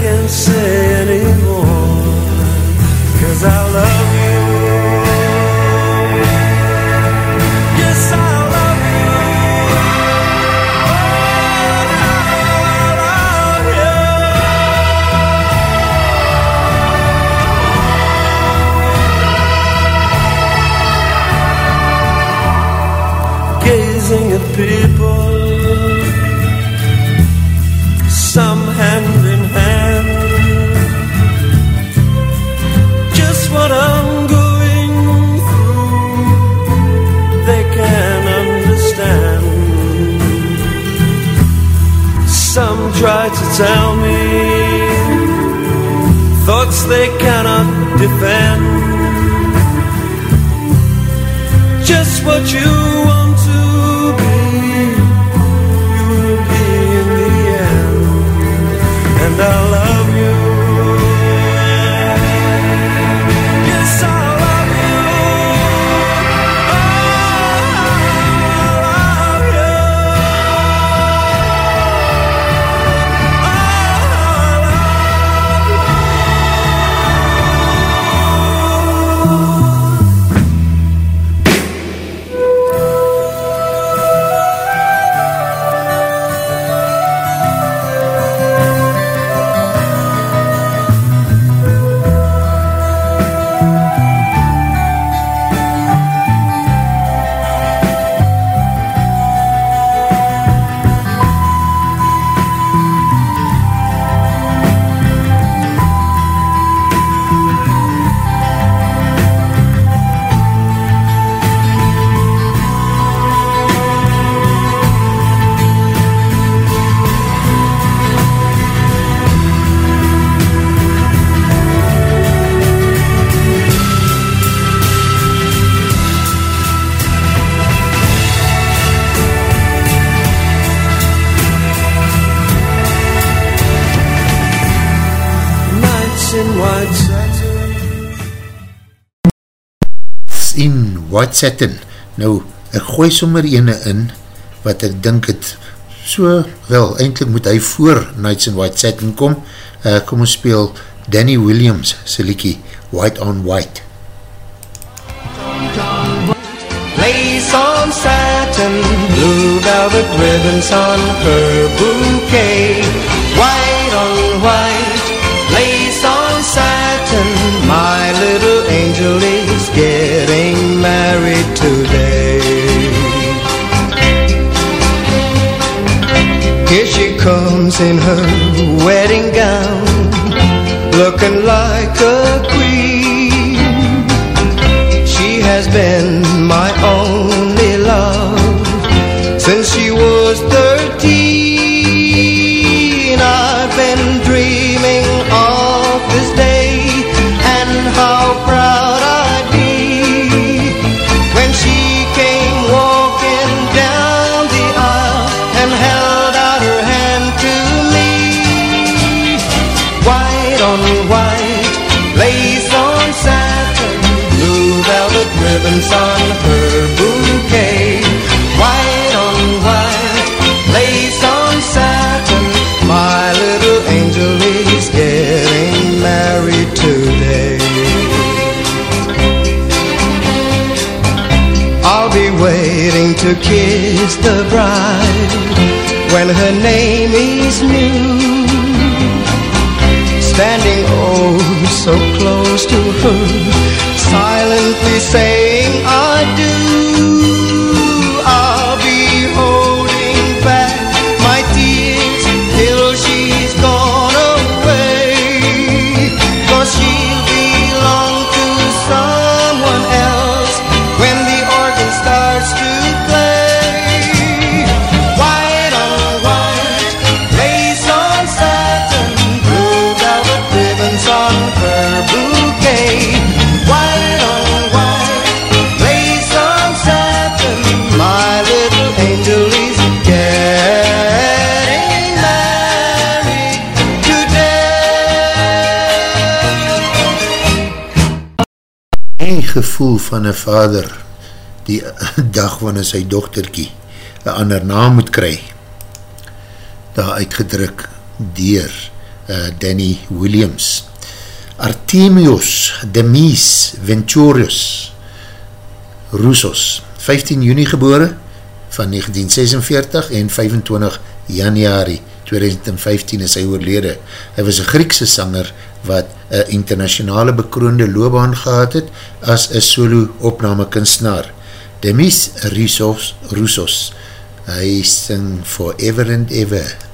can say anymore. Cause I love defend. Just what you want Satin. Nou, ek gooi sommer ene in, wat ek dink het so, wel, eindelijk moet hy voor Nights in White Satin kom. Uh, kom ons speel Danny Williams, sy liekie, White on White. Lace on satin, blue velvet ribbons on her bouquet. White on white, comes in her wedding gown, looking like a queen. She has been my ribbons on her bouquet. White on white, lace on satin, my little angel is getting married today. I'll be waiting to kiss the bride when her name is new. Standing oh so close to her, gevoel van een vader, die dag wanneer sy dochterkie een ander naam moet kry, daar uitgedruk dier uh, Danny Williams. Artemius Demis Venturius Roussos, 15 juni gebore van 1946 en 25 januari 2015 is hy oorlede. Hy was een Griekse sanger wat een internationale bekroonde loopbaan gehad het as een solo opname kunstenaar. Demis Roussos, Roussos hy sing Forever and Ever.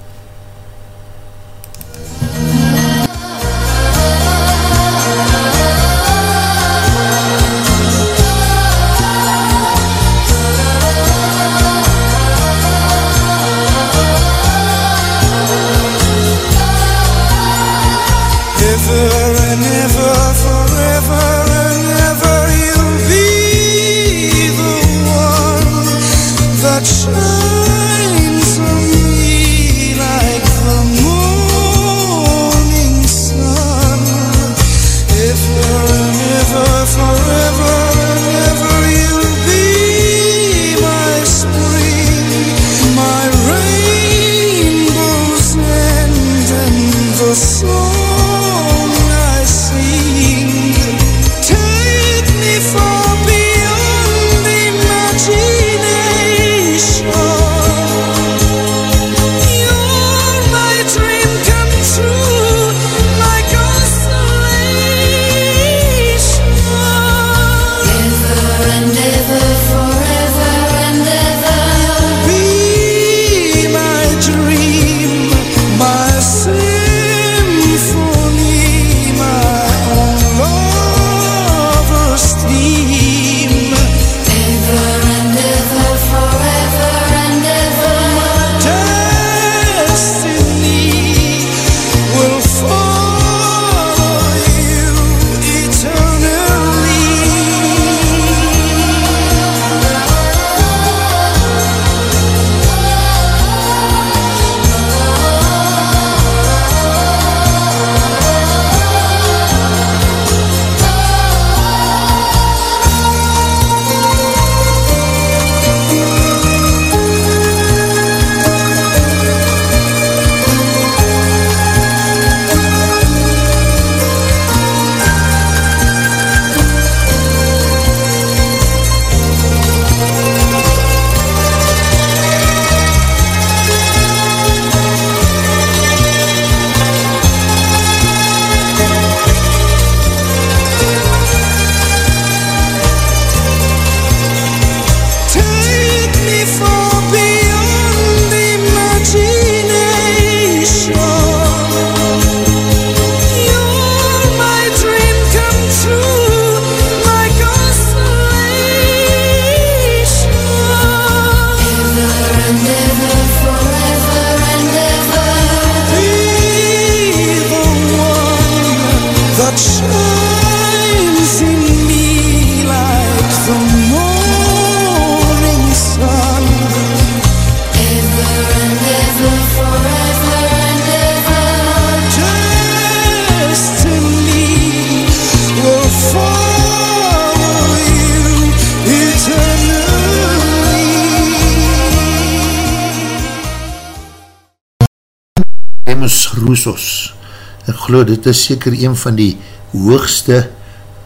Glo dit is seker een van die hoogste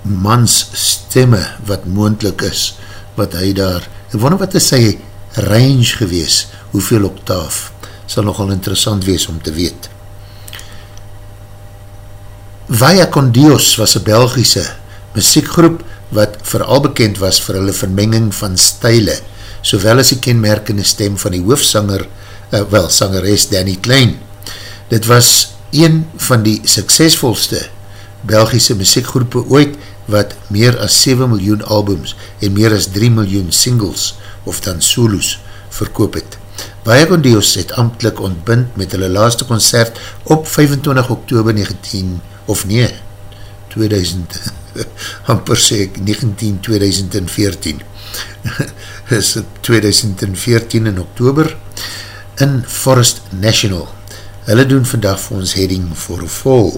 mans stemme wat moendlik is, wat hy daar, ek wonder wat is sy range gewees, hoeveel octaaf, sal nogal interessant wees om te weet. Vaya con Dios was een Belgische muziekgroep wat vooral bekend was vir hulle vermenging van stijle, sowel as die kenmerkende stem van die hoofsanger, uh, wel, sangeres Danny Klein. Dit was een van die suksesvolste Belgische muziekgroepe ooit wat meer as 7 miljoen albums en meer as 3 miljoen singles of dan solos verkoop het. Baie Condios het amtlik ontbind met hulle laaste concert op 25 oktober 19, of nee, 2000, amper sê ek 19, 2014 is het 2014 in oktober in Forest National. Hulle doen vandag vir ons heading for a fall.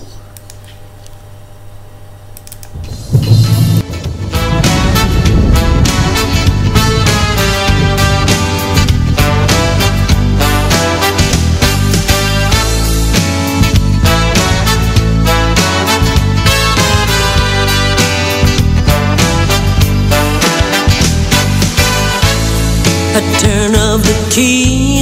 A turn of the key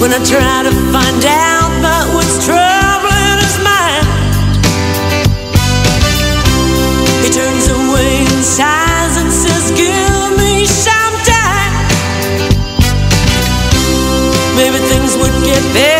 When I try to find out about what's troubling his mind, he turns away and sighs and says, Give me some time. Maybe things would get better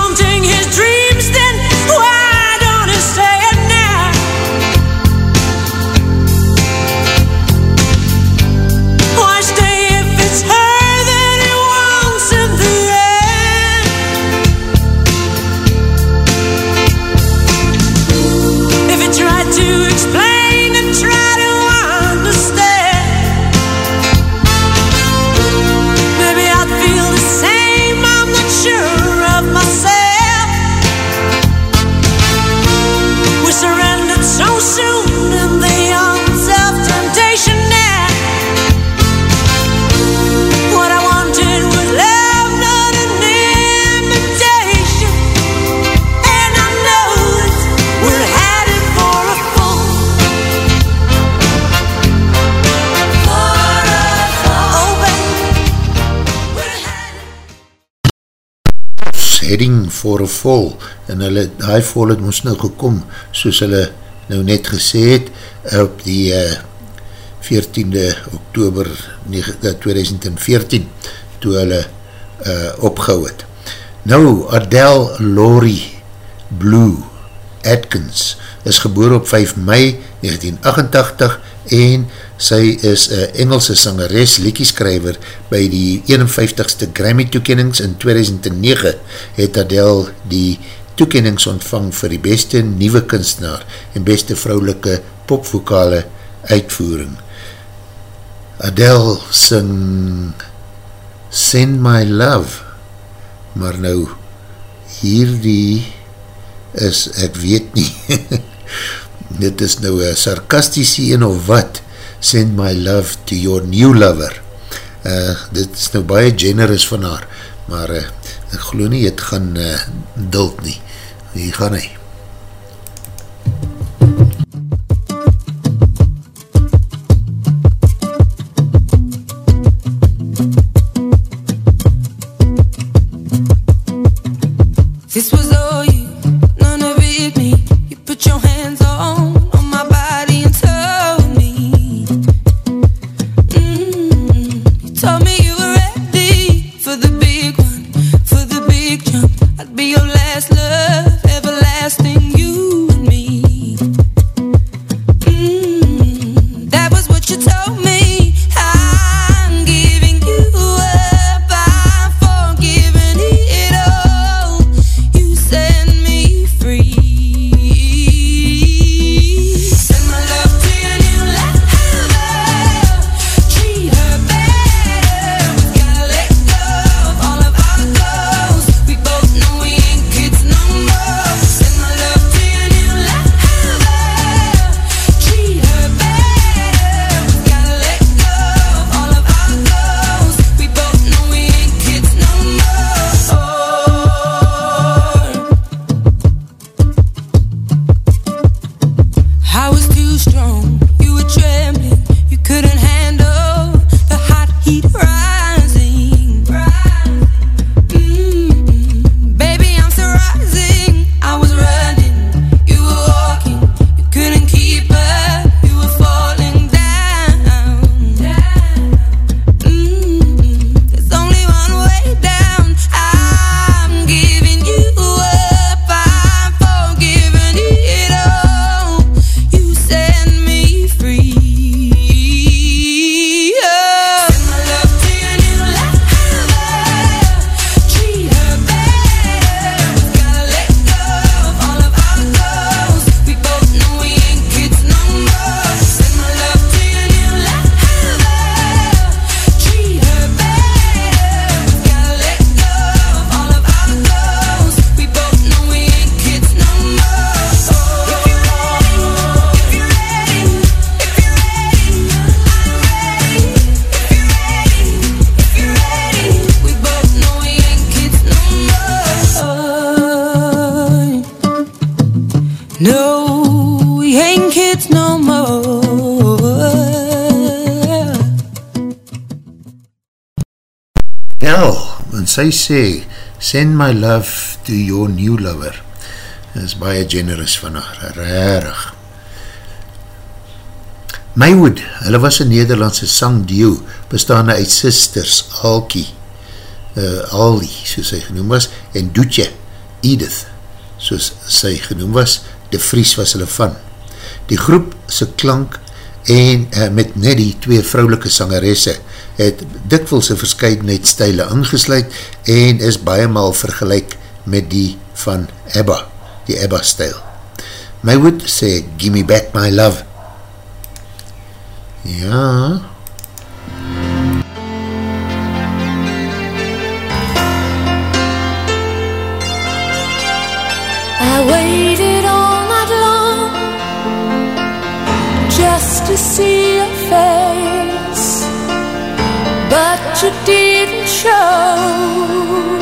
heading for a fall en hulle, die fall het ons nou gekom soos hulle nou net gesê het op die uh, 14de oktober 2014 toe hulle uh, opgehou het. Nou Adele Laurie Blue Atkins is geboor op 5 mei 1988 en sy is een Engelse sangeres, liedjeskrijver by die 51ste Grammy toekennings in 2009 het Adele die toekennings ontvang vir die beste nieuwe kunstenaar en beste vrouwelike popvokale uitvoering. Adele sing Send My Love maar nou hierdie is, ek weet nie dit is nou een sarkastische een of wat send my love to your new lover. Uh, dit is nou baie generous van haar maar uh, ek geloof nie het gaan uh, dult nie. Hier gaan hy sy sê, send my love to your new lover. Dit is baie generous van haar, rarig. Maywood, hulle was een Nederlandse sangduo, bestaande uit sisters, Alkie, uh, Aldi, soos sy genoem was, en Doetje, Edith, soos sy genoem was, De Vries was hulle van. Die groep sy klank en uh, met net die twee vrouwelike sangeresse het dikwels een verscheidenheid stijle ingesluid en is baie maal vergelijk met die van Ebba, die Ebba stijl. Maywood sê, give me back my love. Ja. I waited all night long just to see your face, you didn't show.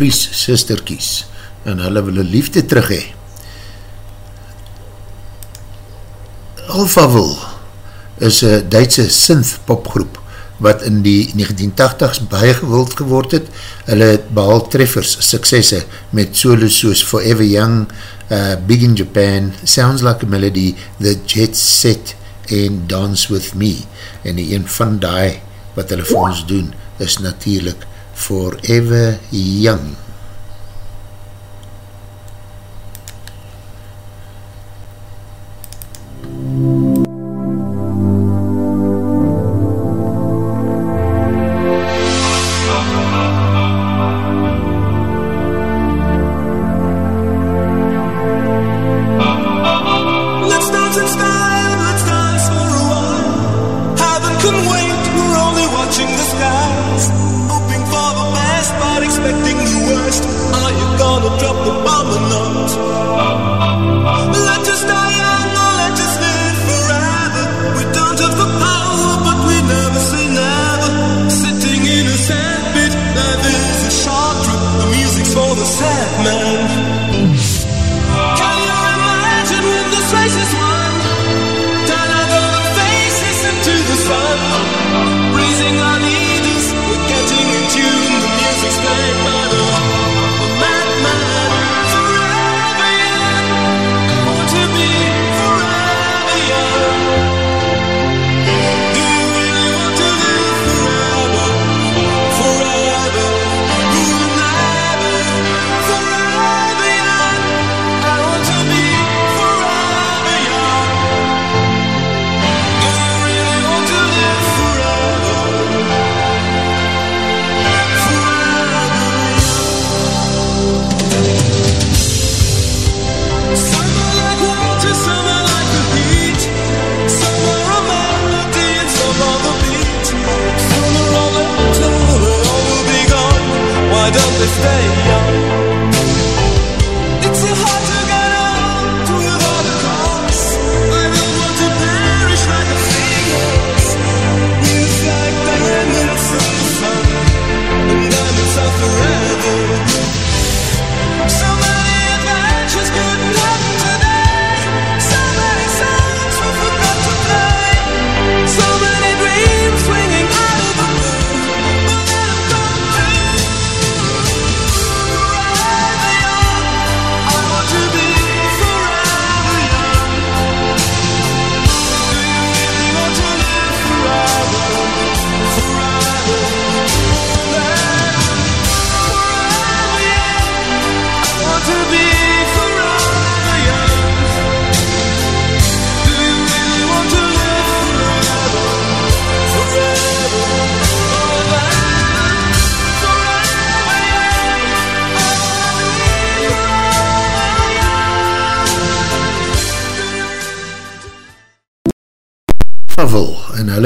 Vries sisterkies en hulle wil liefde terug hee. Alphaville is een Duitse synth popgroep wat in die 1980s baie gewild geword het. Hulle het behal treffers, suksesse met solos soos Forever Young, uh, Big in Japan, Sounds Like a Melody, The Jet Set en Dance With Me. En die een van die wat hulle vir ons doen is natuurlijk Forever Young.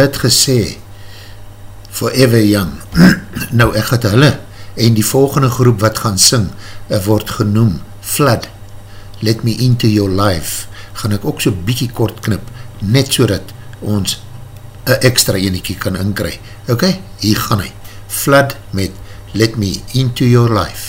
Het gesê Forever Young. Nou ek het hulle en die volgende groep wat gaan sing uh, word genoem Flood. Let Me Into Your Life. Gaan ek ook so bykie kort knip net so dat ons een extra eniekie kan inkry. Ok, hier gaan hy. Flood met Let Me Into Your Life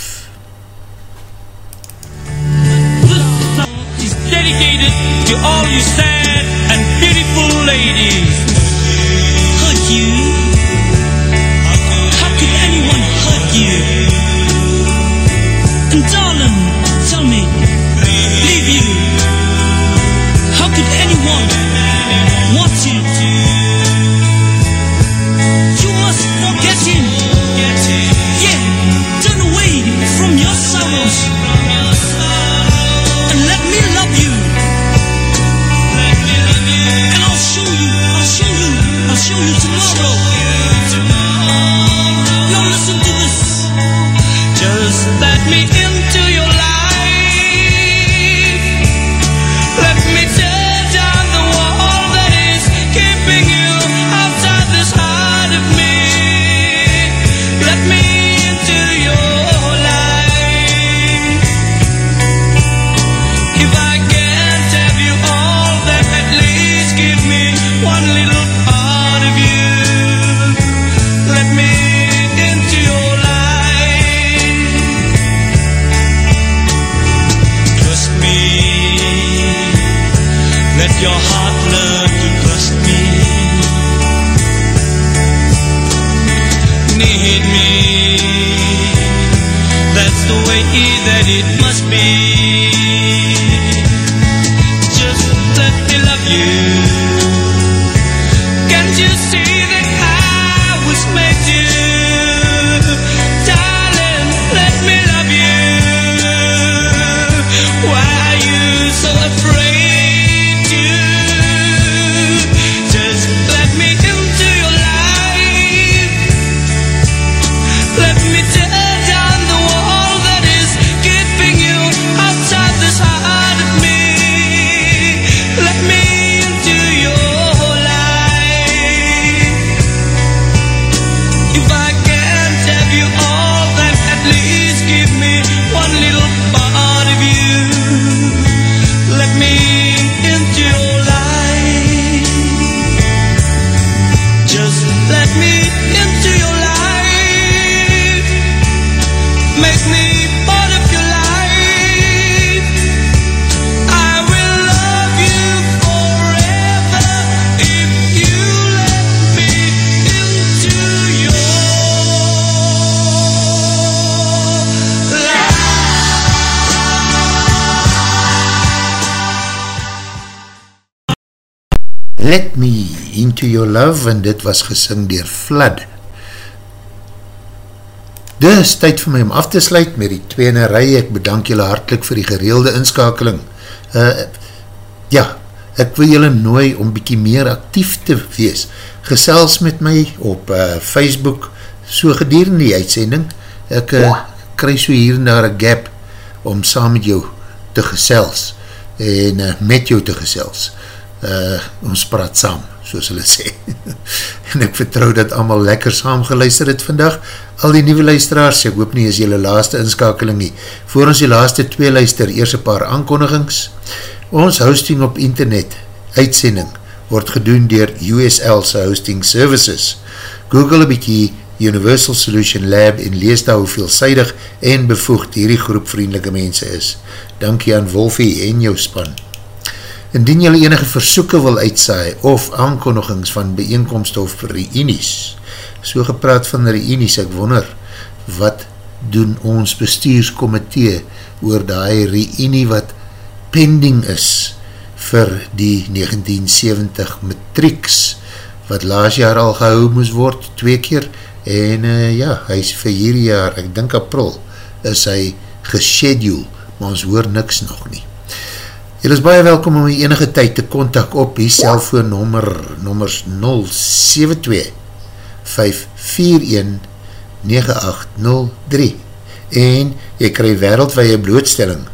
Into Your Love en dit was gesing dier Flood. Dis tyd vir my om af te sluit met die tweene rij. Ek bedank julle hartelijk vir die gereelde inskakeling. Uh, ja, ek wil julle nooi om bykie meer actief te wees. Gesels met my op uh, Facebook, so gedurende die uitsending. Ek uh, kry so hier en daar een gap om saam met jou te gesels en uh, met jou te gesels. Uh, ons praat saam, soos hulle sê. en ek vertrou dat allemaal lekker saam geluister het vandag. Al die nieuwe luisteraars, ek hoop nie is jylle laaste inskakeling nie. Voor ons die laaste twee luister, eers een paar aankondigings. Ons hosting op internet, uitsending, word gedoen dier USL's Hosting Services. Google een bykie Universal Solution Lab en lees daar hoe veelzijdig en bevoegd hierdie groep vriendelike mense is. Dankie aan Wolfie en jou span. Indien jylle enige versoeken wil uitsaai of aankondigings van bijeenkomst of reunies, so gepraat van reunies, ek wonder, wat doen ons bestuurskomitee oor die reunie wat pending is vir die 1970 matrieks, wat laas jaar al gehou moes word, twee keer, en uh, ja, hy is vir hierdie jaar, ek dink april, is hy geschedule, maar ons hoor niks nog nie. Jy is baie welkom om enige tyd te kontak op die cellfoonnummer nummers 072 541 9803 en jy krij wereldwee blootstelling.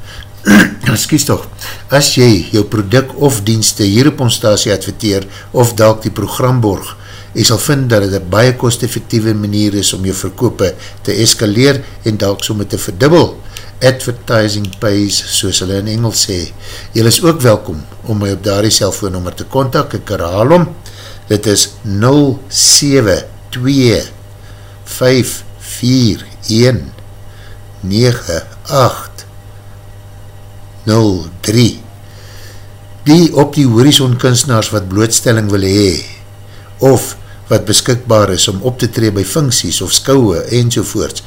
Excuse toch, as jy jou product of dienste hier op ons stasie adverteer of dalk die program borg, jy sal vind dat het een baie kost-effectieve manier is om jou verkope te eskaleer en dalk somme te verdubbel. Advertising pays, soos hulle in Engels sê. Jy is ook welkom om my op daar die cellfoonnummer te kontak, ek herhaal om, dit is 072 541 98 03 Die op die horizon kunstenaars wat blootstelling wil hee, of wat beskikbaar is om op te tree by funksies of skouwe enzovoorts,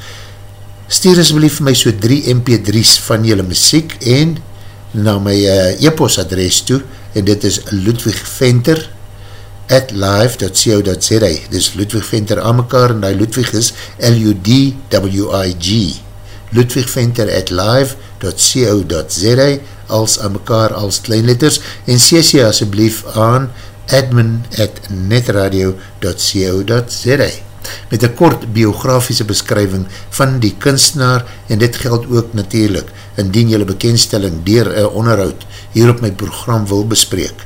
stuur asblief my so 3 mp3's van jylle muziek en na my uh, e-post adres toe, en dit is Ludwig Venter at live.co.za dis Ludwig Venter aan mekaar en die Ludwig is L-U-D-W-I-G Ludwig Venter at live.co.za als aan mekaar als kleinletters en cc asjeblief aan admin at netradio.co.za met een kort biografiese beskrywing van die kunstenaar en dit geld ook natuurlijk indien jylle bekendstelling dier een onderhoud hier op my program wil bespreek.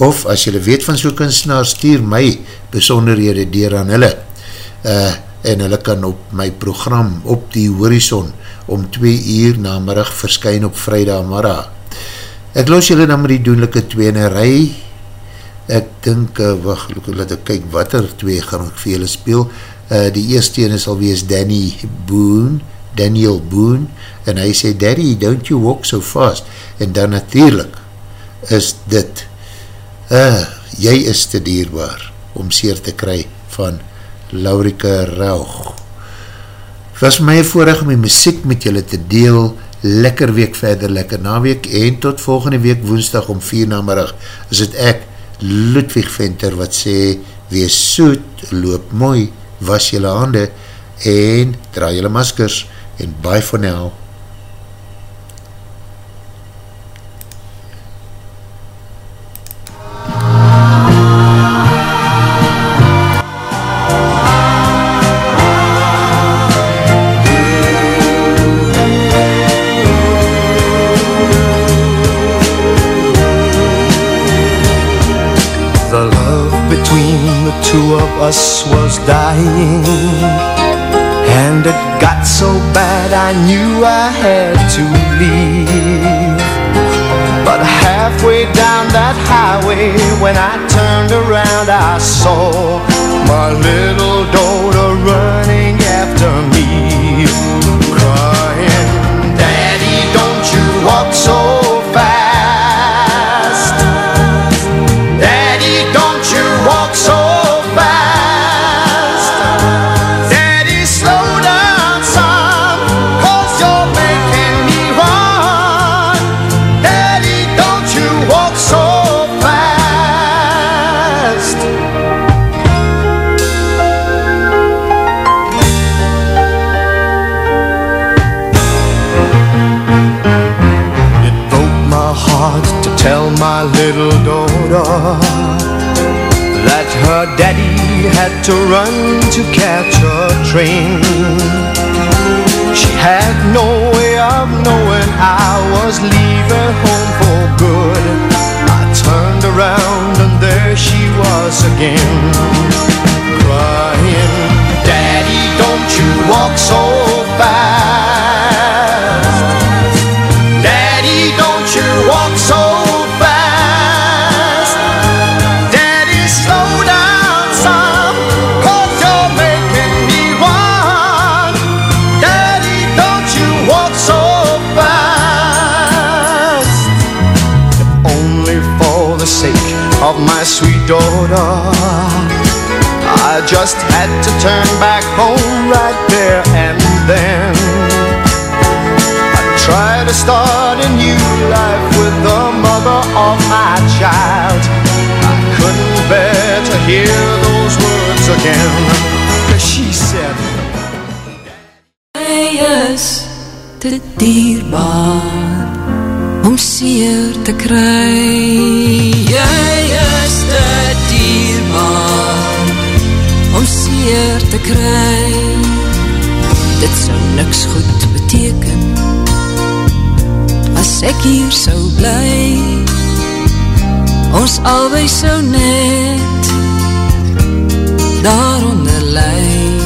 Of as jylle weet van so'n kunstenaar, stuur my besonderhede dier aan hulle uh, en hulle kan op my program op die horizon om 2 uur namiddag verskyn op vrijdag mara. Ek los jylle dan met die doenlijke tweene rij ek dink, uh, wacht, laat ek kyk wat er twee gaan ek vir julle speel, uh, die eerste ene sal wees Danny Boone, Daniel Boone, en hy sê, Daddy, don't you walk so fast, en dan natuurlijk is dit, uh, jy is te dierbaar, om seer te kry van Laurike Raug. Was my voorig om die muziek met julle te deel, lekker week verder, lekker naweek, en tot volgende week woensdag om vier namerig, is het ek, Ludwig Venter wat sê, wees soet, loop mooi, was jylle hande en draai jylle maskers en bye for now. Us was dying. And it got so bad I knew I had to leave. But halfway down that highway When I turned around I saw My little daughter running after me had to run to catch a train. She had no way of knowing I was leaving home for good. I turned around and there she was again, crying, Daddy, don't you walk so fast. Just had to turn back home right there and then. I try to start a new life with the mother of my child. I couldn't bear to hear those words again. Cause she said, Hy is te dierbaar om seer te kry. Te kry. Dit sou niks goed beteken as ek hier sou bly. Ons albei sou net daaronder lei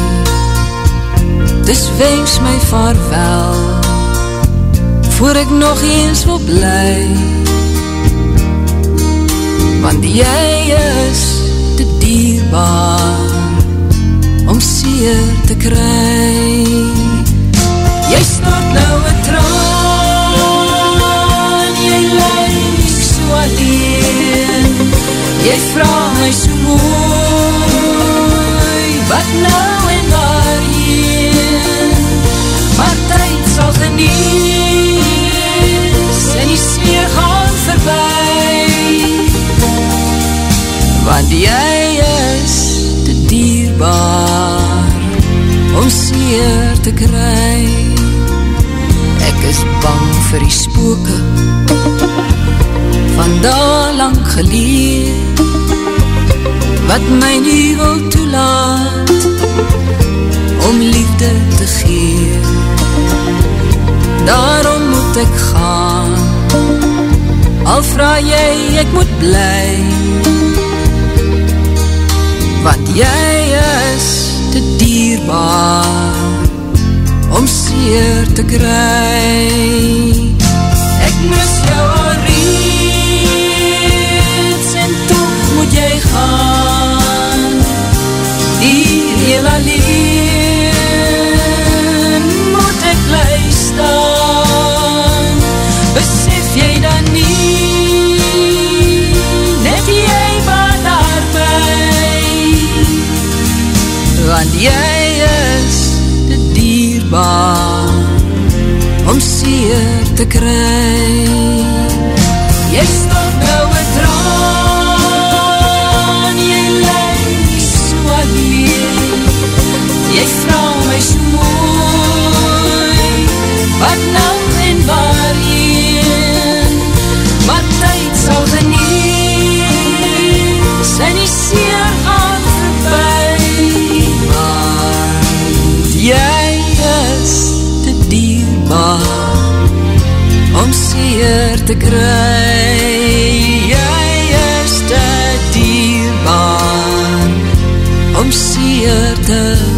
Dis wens my vaarwel Voor ek nog eens wil bly. Want jy is te dierbaar seer te kry. Jy stort nou een traan Jy lyk so alleen. Jy vraag my so mooi Wat nou en waarheen? Maar tyd sal genees En die sneer gaan verby. Want jy is te dierbaar seer te kry. Ek is bang vir die spooke Van daar lang geleer Wat my nu wil toelaat Om liefde te gee. Daarom moet ek gaan. Al vraag jy ek moet bly. Want jy is te dierbaar seer te kry. Ek mis jou alreeds En toch moet jy gaan. Hier heel alleen Moet ek bly staan Besef jy dan nie Net jy wat daar by Want jy Om seer te kry Jy stort nou een traan Jy lyk so alleen Jy vraag my so seer te kry. Jy is te dierbaar Om seer te kry